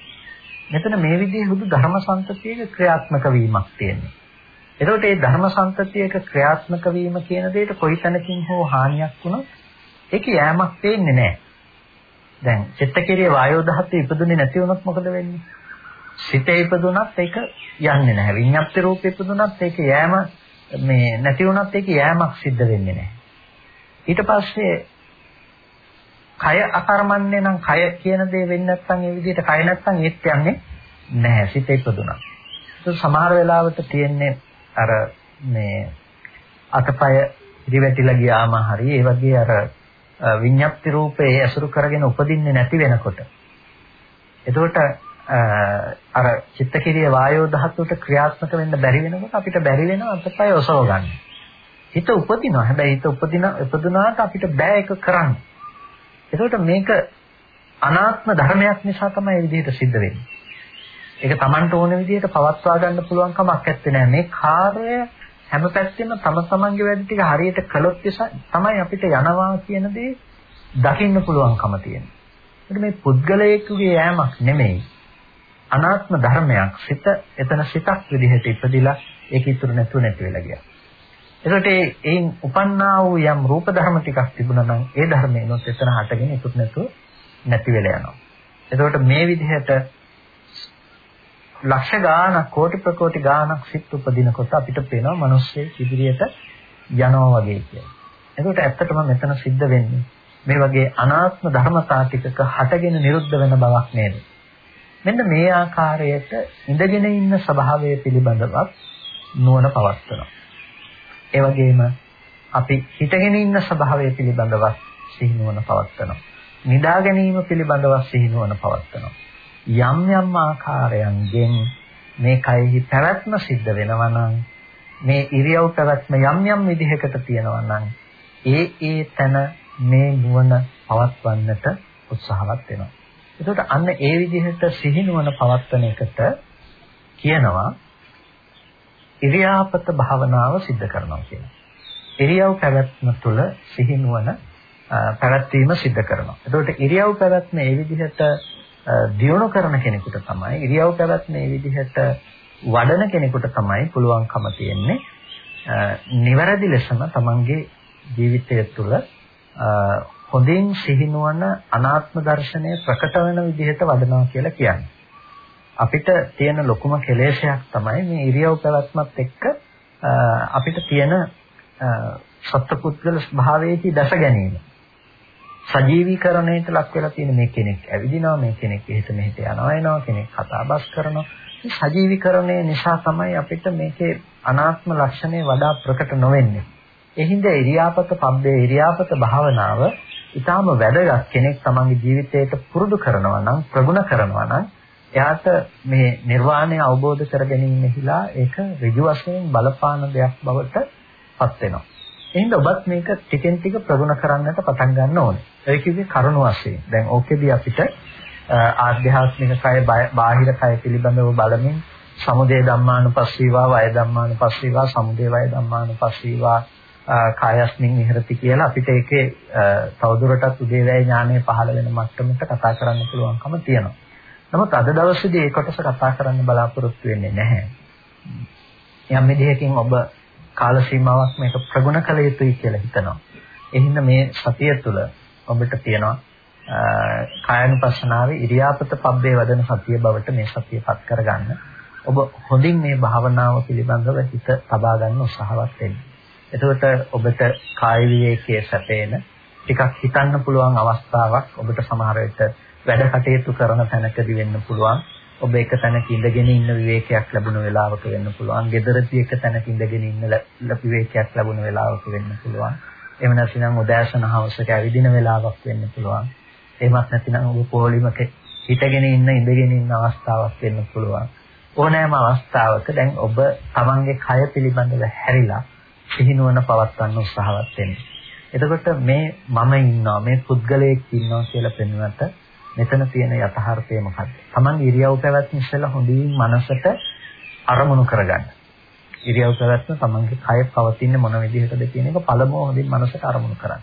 මෙතන මේ විදිහේ හුදු ධර්ම සංතතියක ක්‍රියාත්මක වීමක් තියෙනවා. එතකොට මේ ධර්ම සංතතියක ක්‍රියාත්මක වීම කියන දෙයට කොයි තැනකින් හෝ හානියක් වුණොත් ඒක යෑමක් වෙන්නේ නැහැ. දැන් චිත්තකිරිය වායෝ ධාතුව ඉපදුනේ නැති වුණොත් මොකද වෙන්නේ? සිතේ ඉපදුනත් ඒක යන්නේ නැහැ. විඤ්ඤාප්ති රූපේ ඉපදුනත් ඒක යෑම මේ නැති වුණත් ඒක යෑමක් සිද්ධ වෙන්නේ නැහැ. ඊට පස්සේ කය අකර්මන්නේ නම් කය කියන දේ වෙන්නේ නැත්නම් ඒ විදිහට කය නැත්නම් ඒත් යන්නේ නැහැ. සිතේ ඉපදුනා. ඒක සමහර වෙලාවට තියෙන්නේ අර මේ අතපය ඉදිවැටිලා ගියාම හරි ඒ වගේ අර විඤ්ඤාප්ති රූපේ ඇසුරු කරගෙන උපදින්නේ නැති වෙනකොට එතකොට අර චිත්තකිරිය වායෝ ධාතුවට ක්‍රියාත්මක වෙන්න බැරි වෙනකොට අපිට බැරි වෙනවා අතපය ඔසව ගන්න. හිත උපදිනවා. හැබැයි හිත උපදින උපදුනාට අපිට බෑ ඒක කරන්න. එතකොට මේක අනාත්ම ධර්මයක් නිසා තමයි මේ විදිහට සිද්ධ වෙන්නේ. ඒක Tamanට ඕන විදිහට පවත්වා ගන්න පුළුවන් කමක් නැත්තේ නෑ. මේ කාර්යය හැම පැත්තෙම තම තමන්ගේ වැඩ ටික හරියට කළොත් තමයි අපිට යනවා කියන දේ දකින්න පුළුවන්කම තියෙන්නේ. මේ පුද්ගලයෙකුගේ යෑමක් නෙමෙයි. අනාත්ම ධර්මයක් සිත එතන සිතක් විදිහට ඉපදිලා ඒක ඉතුරු නැතුව නැති වෙලා ගියා. ඒකට ඒන් උපන්නා වූ යම් රූප ධර්ම ටිකක් තිබුණා නම් ඒ ධර්මයනොත් එතන හටගෙන ඉතුරු නැතුව නැති වෙලා යනවා. එතකොට මේ විදිහට ලක්ෂ ගාණක් කෝටි ප්‍රකෝටි ගාණක් සිත් උපදිනකොට අපිට පේනවා මිනිස්සේ ඉදිරියට යනවා වගේ කියලා. එතකොට ඇත්තටම මෙතන සිද්ධ වෙන්නේ මේ වගේ අනාත්ම ධර්මතා ටිකක හටගෙන නිරුද්ධ වෙන බවක් නේද? මෙන්න මේ ආකාරයට ඉඳගෙන ඉන්න ස්වභාවය පිළිබඳව නුවණ පවත්වනවා. ඒ වගේම අපි හිතගෙන ඉන්න ස්වභාවය පිළිබඳව සිහිනුවන පවත්වනවා. නිදා ගැනීම පිළිබඳව සිහිනුවන පවත්වනවා. යම් යම් ආකාරයන්ගෙන් මේ කයෙහි පැවැත්ම සිද්ධ වෙනවා නම් මේ ඉරියව් පැවැත්ම යම් යම් විදිහකට තියෙනවා නම් ඒ ඒ තන මේ නුවණ පවත්වන්නට උත්සාහවත් වෙනවා. එතකොට අන්න ඒ විදිහට සිහිනුවන පවත්වන එකට කියනවා ඉරියාපත භාවනාව સિદ્ધ කරනවා කියලා. ඉරියව් පැවැත්ම තුළ සිහිනුවන පැවැත්වීම સિદ્ધ කරනවා. එතකොට ඉරියව් පැවැත්ම ඒ විදිහට දියුණු කරන කෙනෙකුට තමයි ඉරියව් පැවැත්ම මේ විදිහට වඩන කෙනෙකුට තමයි පුළුවන්කම තියෙන්නේ නිවැරදි ලෙසම තමන්ගේ ජීවිතය තුළ හොඳින් සිහිනුවන අනාත්ම දර්ශනය ප්‍රකට වෙන විදිහට වඩනවා කියලා කියන්නේ. අපිට තියෙන ලොකුම කෙලෙසයක් තමයි මේ ඉරියව් පැවැත්මත් එක්ක අපිට තියෙන සත්පුද්ගල ස්වභාවයේදී දැස ගැනීම. සජීවීකරණයට ලක් වෙලා තියෙන මේ කෙනෙක් ඇවිදිනවා මේ කෙනෙක් එහෙට මෙහෙට යනවා එනවා කෙනෙක් කතාබස් කරනවා මේ සජීවීකරණය නිසා තමයි අපිට මේකේ අනාත්ම ලක්ෂණය වඩා ප්‍රකට නොවෙන්නේ. එහිඳ ඉරියාපත පබ්බේ ඉරියාපත භාවනාව ඊටාම වැදගත් කෙනෙක් තමන්ගේ ජීවිතයට පුරුදු කරනවා නම් ප්‍රගුණ කරනවා නම් එයාට මේ නිර්වාණය අවබෝධ කර ගැනීමෙහිලා ඒක ඍජු වශයෙන් බලපාන දෙයක් බවට පත් වෙනවා. එහෙනම් ඔබත් මේක ටිකෙන් ටික ප්‍රගුණ කරන්නට පටන් ගන්න ඕනේ. ඒ කිව්වේ කරුණ වශයෙන්. දැන් ඕකෙදී අපිට ආධ්‍යාත්මික කය බාහිර කය පිළිබඳව බලමින් සමුදය ධම්මානුපස්සීවා වය ධම්මානුපස්සීවා සමුදය වය ධම්මානුපස්සීවා කායස්මින් විහෙරති කියලා අපිට ඒකේ තවදුරටත් උදේවැය ඥානය පහළ වෙන මට්ටමට කතා කරන්න පුළුවන්කම තියෙනවා. නමුත් අද දවසේදී ඒ කොටස කතා කරන්න බලාපොරොත්තු වෙන්නේ නැහැ. යම් විදිහකින් ඔබ කාල සීමාවක් මේක ප්‍රගුණ කළ යුතුයි කියලා හිතනවා. එහෙනම් මේ සතිය තුළ ඔබට තියෙනවා කායනුපස්සනාවේ ඉරියාපත පබ්බේ වදන සතිය බවට මේ සතියපත් කරගන්න. ඔබ හොඳින් මේ භාවනාව පිළිබඳව හිත තබා ගන්න උත්සාහවත් වෙන්න. එතකොට ඔබට කාය විවේකයේ සැපේන ටිකක් හිතන්න පුළුවන් අවස්ථාවක් ඔබට සමහර විට වැඩ කටයුතු කරන තැනකදී වෙන්න පුළුවන්. ඔබ එක තැනක ඉඳගෙන ඉන්න විවේකයක් ලැබුණ වෙලාවක වෙන්න පුළුවන්. ගෙදරදී එක තැනක ඉඳගෙන ඉන්න විවේකයක් ලැබුණ වෙලාවක වෙන්න පුළුවන්. එහෙම නැත්නම් උදෑසන හවසක ඇවිදින වෙලාවක් වෙන්න පුළුවන්. එහෙමත් නැත්නම් ඔබ පොලිමක හිටගෙන ඉන්න ඉඳගෙන ඉන්න අවස්ථාවක් වෙන්න පුළුවන්. ඕනෑම අවස්ථාවක දැන් ඔබ තමන්ගේ කය පිළිබඳව හැරිලා සිහිනුවන පවත්වන්න උත්සාහවත් වෙන්න. එතකොට මේ මම ඉන්නවා මේ පුද්ගලයෙක් ඉන්නවා කියලා පෙන්වන්නට මෙතන තියෙන යථාර්ථය මොකක්ද? Taman ඉරියව් පැවැත්ම ඉස්සෙල්ලා හොඳින් මනසට අරමුණු කරගන්න. ඉරියව් පැවැත්ම Tamanගේ කය පවතින්නේ මොන විදිහටද කියන එක පළමුව හොඳින් මනසට අරමුණු කරන්න.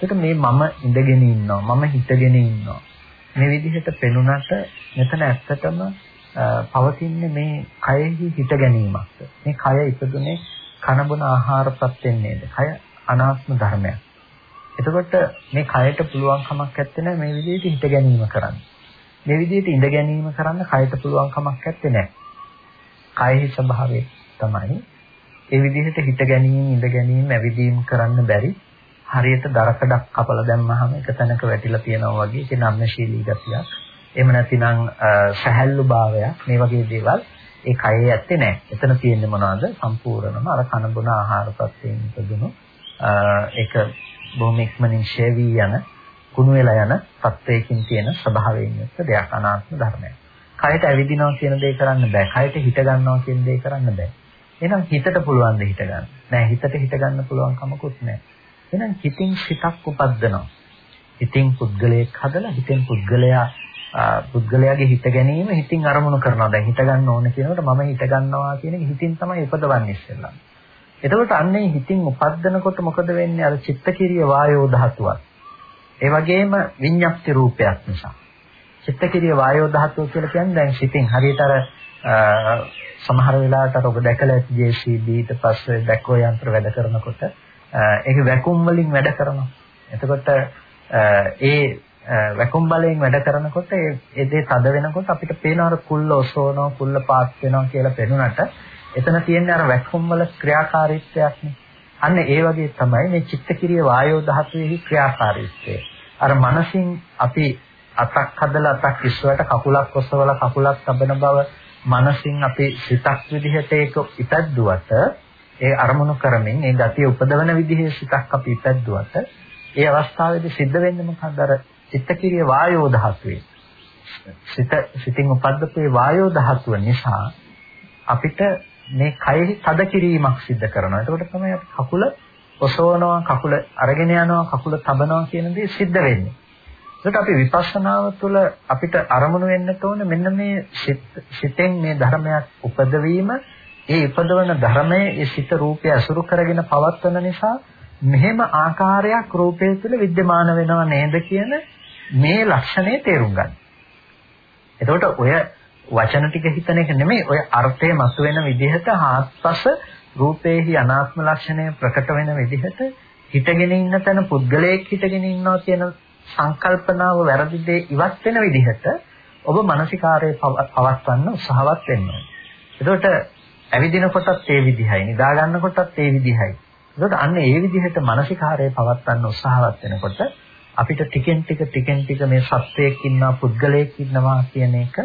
ඒක මේ මම ඉඳගෙන ඉන්නවා මම හිටගෙන ඉන්නවා. මේ විදිහට පෙනුනට මෙතන ඇත්තටම පවතින්නේ මේ කයෙහි හිට ගැනීමක්. මේ කය ඉපදුනේ කන බොන ආහාර ප්‍රත්‍යයෙන් නේද? කය අනාත්ම ධර්මයක්. එතකොට මේ කයට පුළුවන් කමක් නැත්තේ මේ විදිහට හිත ගැනීම කරන්න. මේ විදිහට ඉඳ ගැනීම කරන්න කයට පුළුවන් කමක් නැත්තේ නෑ. කයෙහි ස්වභාවය තමයි ඒ විදිහට හිත ගැනීම, ඉඳ ගැනීම, ඇවිදීම කරන්න බැරි හරියට දරකඩක් කපලා දැම්මහම එක තැනක වැටිලා තියෙනවා වගේ ඒක නම්නශීලී ගතියක්. එහෙම නැතිනම් සැහැල්ලු භාවයක් මේ වගේ දේවල් ඒ කයේ ඇත්තේ නැහැ. එතන තියෙන්නේ මොනවද? සම්පූර්ණම අර කන බොන ආහාර ප්‍රත්‍යයෙන් ඉදදුණු ඒක බොහොම ඉක්මනින් ෂේවි යන කුණු වෙලා යන තත්වයකින් තියෙන ස්වභාවයෙන් යුක්ත දෙයක් අනාත්ම ධර්මයක්. කයට ඇවිදිනවා කියන දේ කරන්න බෑ. කයට හිත ගන්නවා කියන දේ කරන්න බෑ. එහෙනම් හිතට පුළුවන් ද හිත ගන්න. නෑ හිතට හිත ගන්න පුළුවන් කමකුත් නෑ. එහෙනම් හිතින් සිතක් උපද්දනවා. හිතින් පුද්ගලයෙක් හදලා හිතෙන් පුද්ගලයා පුද්ගලයාගේ හිත ගැනීම හිතින් අරමුණු කරනවා. දැන් හිත ගන්න ඕන කියනකොට මම හිත ගන්නවා කියන එක හිතින් තමයි උපදවන්නේ ඉස්සෙල්ලා. එතකොට අන්නේ හිතින් උපද්දනකොට මොකද වෙන්නේ? අර චිත්තකිරිය වායෝ ධාතුවක්. ඒ වගේම විඤ්ඤාප්ති රූපයක් නිසා. චිත්තකිරිය වායෝ ධාතුව කියලා කියන්නේ දැන් සිතින් හරියට අර සමහර වෙලාවට අර ඔබ දැකලා ඇති JCB ඊට පස්සේ බැකෝ යන්ත්‍ර වැඩ කරනකොට ඒක වැකුම් වලින් වැඩ කරනවා. එතකොට ඒ වැකුම් බලයෙන් වැඩ කරනකොට ඒ දේ තද වෙනකොට අපිට පේනවා අර කුල්ල ඔසවනවා කුල්ල පාත් වෙනවා කියලා පෙනුනට එතන තියෙන්නේ අර වැකුම් වල ක්‍රියාකාරීත්වයක්නේ. අන්න ඒ වගේ තමයි මේ චිත්තකිරිය වායෝ ධාතුවේ ක්‍රියාකාරීත්වය. අර මනසින් අපි අතක් හදලා අතක් ඉස්සරට කකුලක් ඔසවලා කකුලක් තබන බව මනසින් අපි සිතක් විදිහට ඒක ඉපැද්දුවට ඒ අරමුණු කරමින් ඒ ගතිය උපදවන විදිහේ සිතක් අපි ඉපැද්දුවට ඒ අවස්ථාවේදී සිද්ධ වෙන්නේ මොකක්ද අර චිත්තකිරිය වායෝ ධාතුවේ සිත සිතින් උපද්දපේ වායෝ ධාතුව නිසා අපිට මේ කයෙහි තද කිරීමක් සිද්ධ කරනවා. එතකොට තමයි අපි කකුල ඔසවනවා, කකුල අරගෙන යනවා, කකුල තබනවා කියන දේ සිද්ධ වෙන්නේ. ඒකට අපි විපස්සනාව තුළ අපිට අරමුණු වෙන්නට ඕනේ මෙන්න මේ සිතෙන් මේ ධර්මයක් උපදවීම ඒ උපදවන ධර්මයේ ඒ සිත රූපය අසුරු කරගෙන පවත්වන නිසා මෙහෙම ආකාරයක් රූපය තුළ विद्यमान වෙනව නේද කියන මේ ලක්ෂණය තේරුම් ගන්න. එතකොට ඔය වචන ටික හිතන එක නෙමෙයි ඔය අර්ථය මතුවෙන විදිහට හාත්පස රූපේහි අනාත්ම ලක්ෂණය ප්‍රකට වෙන විදිහට හිතගෙන ඉන්න තැන පුද්ගලයෙක් හිතගෙන ඉන්නවා කියන සංකල්පනාව වැරදි දේ ඉවත් වෙන විදිහට ඔබ මානසිකාරයේ පවත්වන්න උත්සාහවත් වෙන්න ඕනේ. එතකොට ඇවිදින කොටත් ඒ විදිහයි, නිදා ගන්න කොටත් ඒ විදිහයි. එතකොට අන්න ඒ විදිහට මානසිකාරයේ පවත්වන්න උත්සාහවත් වෙනකොට අපිට ටිකෙන් ටික ටිකෙන් ටික මේ සත්‍යයක් ඉන්නවා, පුද්ගලයෙක් ඉන්නවා කියන එක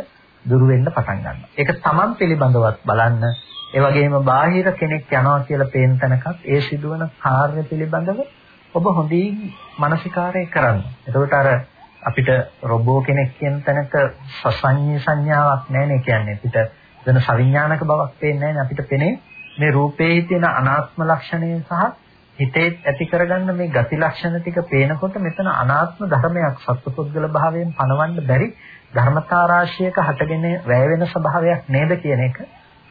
දුරු වෙන්න පටන් ගන්නවා. ඒක තමන් පිළිබඳවත් බලන්න ඒ වගේම බාහිර කෙනෙක් යනවා කියලා පේන තැනකත් ඒ සිදුවන කාර්ය පිළිබඳව ඔබ හොඳින් මානසිකාරය කරන්න. එතකොට අර අපිට රොබෝ කෙනෙක් කියන තැනක සසඤ්ඤේ සංඥාවක් නැහැ කියන්නේ අපිට වෙන සවිඥානික බවක් පේන්නේ නැහැ අපිට පෙනේ මේ රූපේ තියෙන අනාත්ම ලක්ෂණය සහ හිතේ ඇති කරගන්න මේ ගති ලක්ෂණ ටික පේනකොට මෙතන අනාත්ම ධර්මයක් සත්පුද්ගල භාවයෙන් පනවන්න බැරි ධර්මතා රාශියක හටගෙන වැය වෙන ස්වභාවයක් නේද කියන එක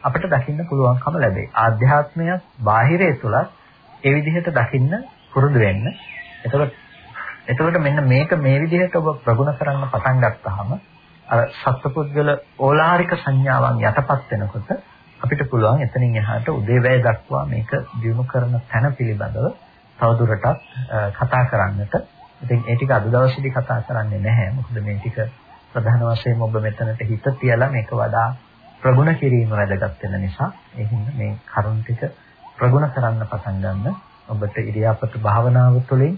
අපිට දකින්න පුළුවන්කම ලැබේ. ආධ්‍යාත්මයක් බාහිරයේ තුල ඒ විදිහට දකින්න පුරුදු වෙන්න. එතකොට එතකොට මෙන්න මේක මේ විදිහට ඔබ ප්‍රගුණ කරන්න පටන් ගත්තාම අර සත්පුද්ගල ඕලාරික සංඥාවන් යටපත් වෙනකොට අපිට පුළුවන් එතනින් එහාට උදේවැය දක්වා මේක දිනු කරන තැන පිළිබඳව තවදුරටත් කතා කරන්නට. ඉතින් ඒ ටික අද දවසේදී කතා කරන්නේ නැහැ. මොකද මේ ටික ප්‍රධාන වශයෙන් ඔබ මෙතනට හිත තියලා මේක වඩා ප්‍රගුණ කිරීම වැදගත් වෙන නිසා ඒ හින්දා මේ කරුණ ටික ප්‍රගුණ කරන්න පටන් ගන්න ඔබට ඉරියාපත භාවනාව තුළින්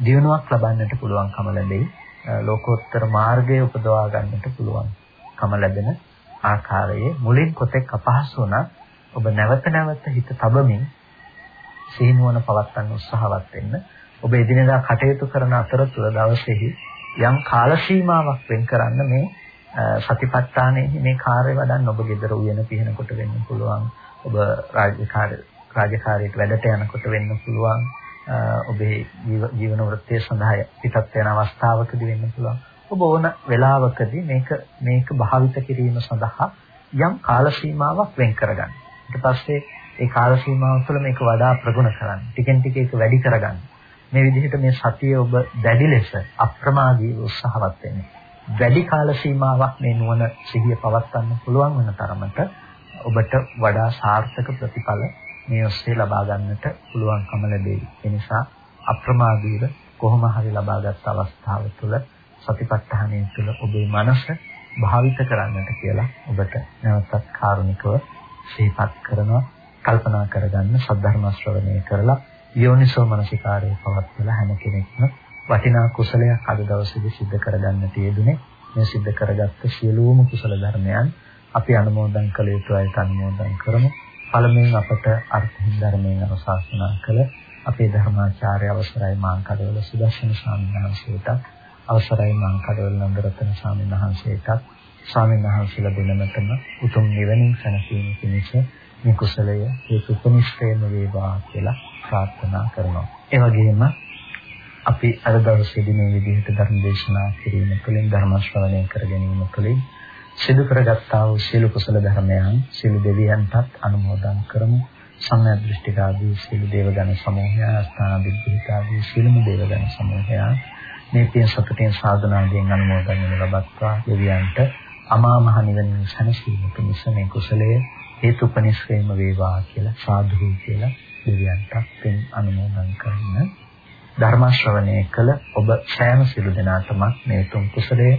දියුණුවක් ලබන්නට පුළුවන්කම ලැබෙයි. ලෝකෝත්තර මාර්ගය උපදවා ගන්නට පුළුවන්කම ලැබෙන ආකාරයේ මුලින් කොතෙක් අපහසු වුණා ඔබ නැවත නැවත හිත තබමින් සිහිනුවන පවත්වන්න උත්සාහවත් වෙන්න. ඔබ එදිනෙදා කටයුතු කරන අතරතුර දවසේහි යම් කාල සීමාවක් වෙන් කරන්න මේ සතිපට්ඨානයේ මේ කාර්ය වඩන්න ඔබ ගෙදර උයන පිහිනකොට වෙන්න පුළුවන්. ඔබ රාජකාරී රාජකාරියට වැඩට යනකොට වෙන්න පුළුවන් ඔබේ ජීවන වෘත්තිය සඳහා පිටත් වෙන අවස්ථාවකදී වෙන්න පුළුවන් ඔබ ඕන වෙලාවකදී මේක මේක භාවිත කිරීම සඳහා යම් කාල සීමාවක් වෙන් කරගන්න. ඊට පස්සේ ඒ කාල සීමාව තුළ මේක වඩා ප්‍රගුණ කරන්න. ටිකෙන් ටික ඒක වැඩි කරගන්න. මේ විදිහට මේ සතිය ඔබ දැඩි ලෙස අප්‍රමාදී උත්සාහවත් වෙන්න. වැඩි කාල සීමාවක් මේ නුවණ සිහිය පවත්වන්න පුළුවන් වෙන තරමට ඔබට වඩා සාර්ථක ප්‍රතිඵල මේ ඔස්සේ ලබා ගන්නට පුළුවන්කම ලැබෙයි. ඒ නිසා අප්‍රමාදීව කොහොම හරි ලබාගත් අවස්ථාව තුළ සතිපට්ඨානය තුළ ඔබේ මනස භාවිත කරන්නට කියලා ඔබට නැවතත් කාරුණිකව සිහිපත් කරනවා කල්පනා කරගන්න සද්ධර්ම ශ්‍රවණය කරලා යෝනිසෝ මනසිකාරයේ පවත්වලා හැම කෙනෙක්ම වටිනා කුසලයක් අද දවසේදී සිද්ධ කරගන්න තියෙදුනේ මේ සිද්ධ කරගත්ත සියලුම කුසල ධර්මයන් අපි අනුමෝදන් කළ යුතු අයට අනුමෝදන් කරමු. පළමුවෙන් අපට අර්ථහින් ධර්මයෙන් අනුශාසනා කළ අපේ ධර්මාචාර්ය අවසරයි මාංකඩවල සුදර්ශන ස්වාමීන් වහන්සේට අවසරයි මාංකඩවල නන්දරත්න ස්වාමීන් වහන්සේට ස්වාමීන් වහන්සේලා දෙනමතම උතුම් නිවනින් සැනසීම පිණිස මේ කුසලය හේතු උපනිෂ්ඨේම වේවා කියලා ප්‍රාර්ථනා කරනවා. ඒ වගේම අපි අද දවසේදී මේ විදිහට ධර්ම දේශනා කිරීම තුළින් ධර්ම ශ්‍රවණය කර ගැනීම තුළින් සිදු කරගත්තා වූ සියලු කුසල ධර්මයන් සියලු දෙවියන්ටත් අනුමෝදන් කරමු. සම්‍යක් දෘෂ්ටිකාදී සියලු දේවගණ සමූහය, ස්ථාන දිග්ගහිතාදී සියලුම දේවගණ සමූහය මේ පිය සතුටින් සාධනාවෙන් අනුමෝදන් වෙන ලබත්වා දෙවියන්ට අමා මහ නිවනින් සැනසීම පිණිස මේ කුසලය හේතුපනිස්සේම වේවා කියලා සාදු කියලා දෙවියන්ට පින් අනුමෝදන් කරන ධර්ම ශ්‍රවණය කළ ඔබ සෑම සිළු දෙනාටම මේ තුන් කුසලයේ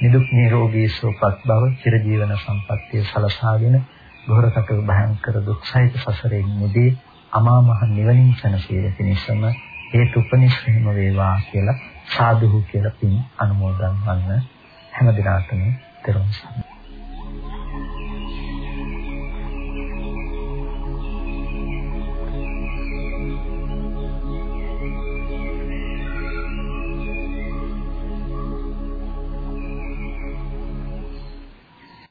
නිදුක් නිරෝගී සුවපත් බව චිරජීවන සම්පන්නිය සලසාගෙන ගොරකට භයංකර දුක් සහිත සසරෙන් මුදී අමා මහ නිවනින් සැනසීම පිණිසම හේතු උපනිශ්‍රේම වේවා කියලා සාදුහු කියලා පින් අනුමෝදන් වන්න හැම දිනකටම දරුවන් සම්මා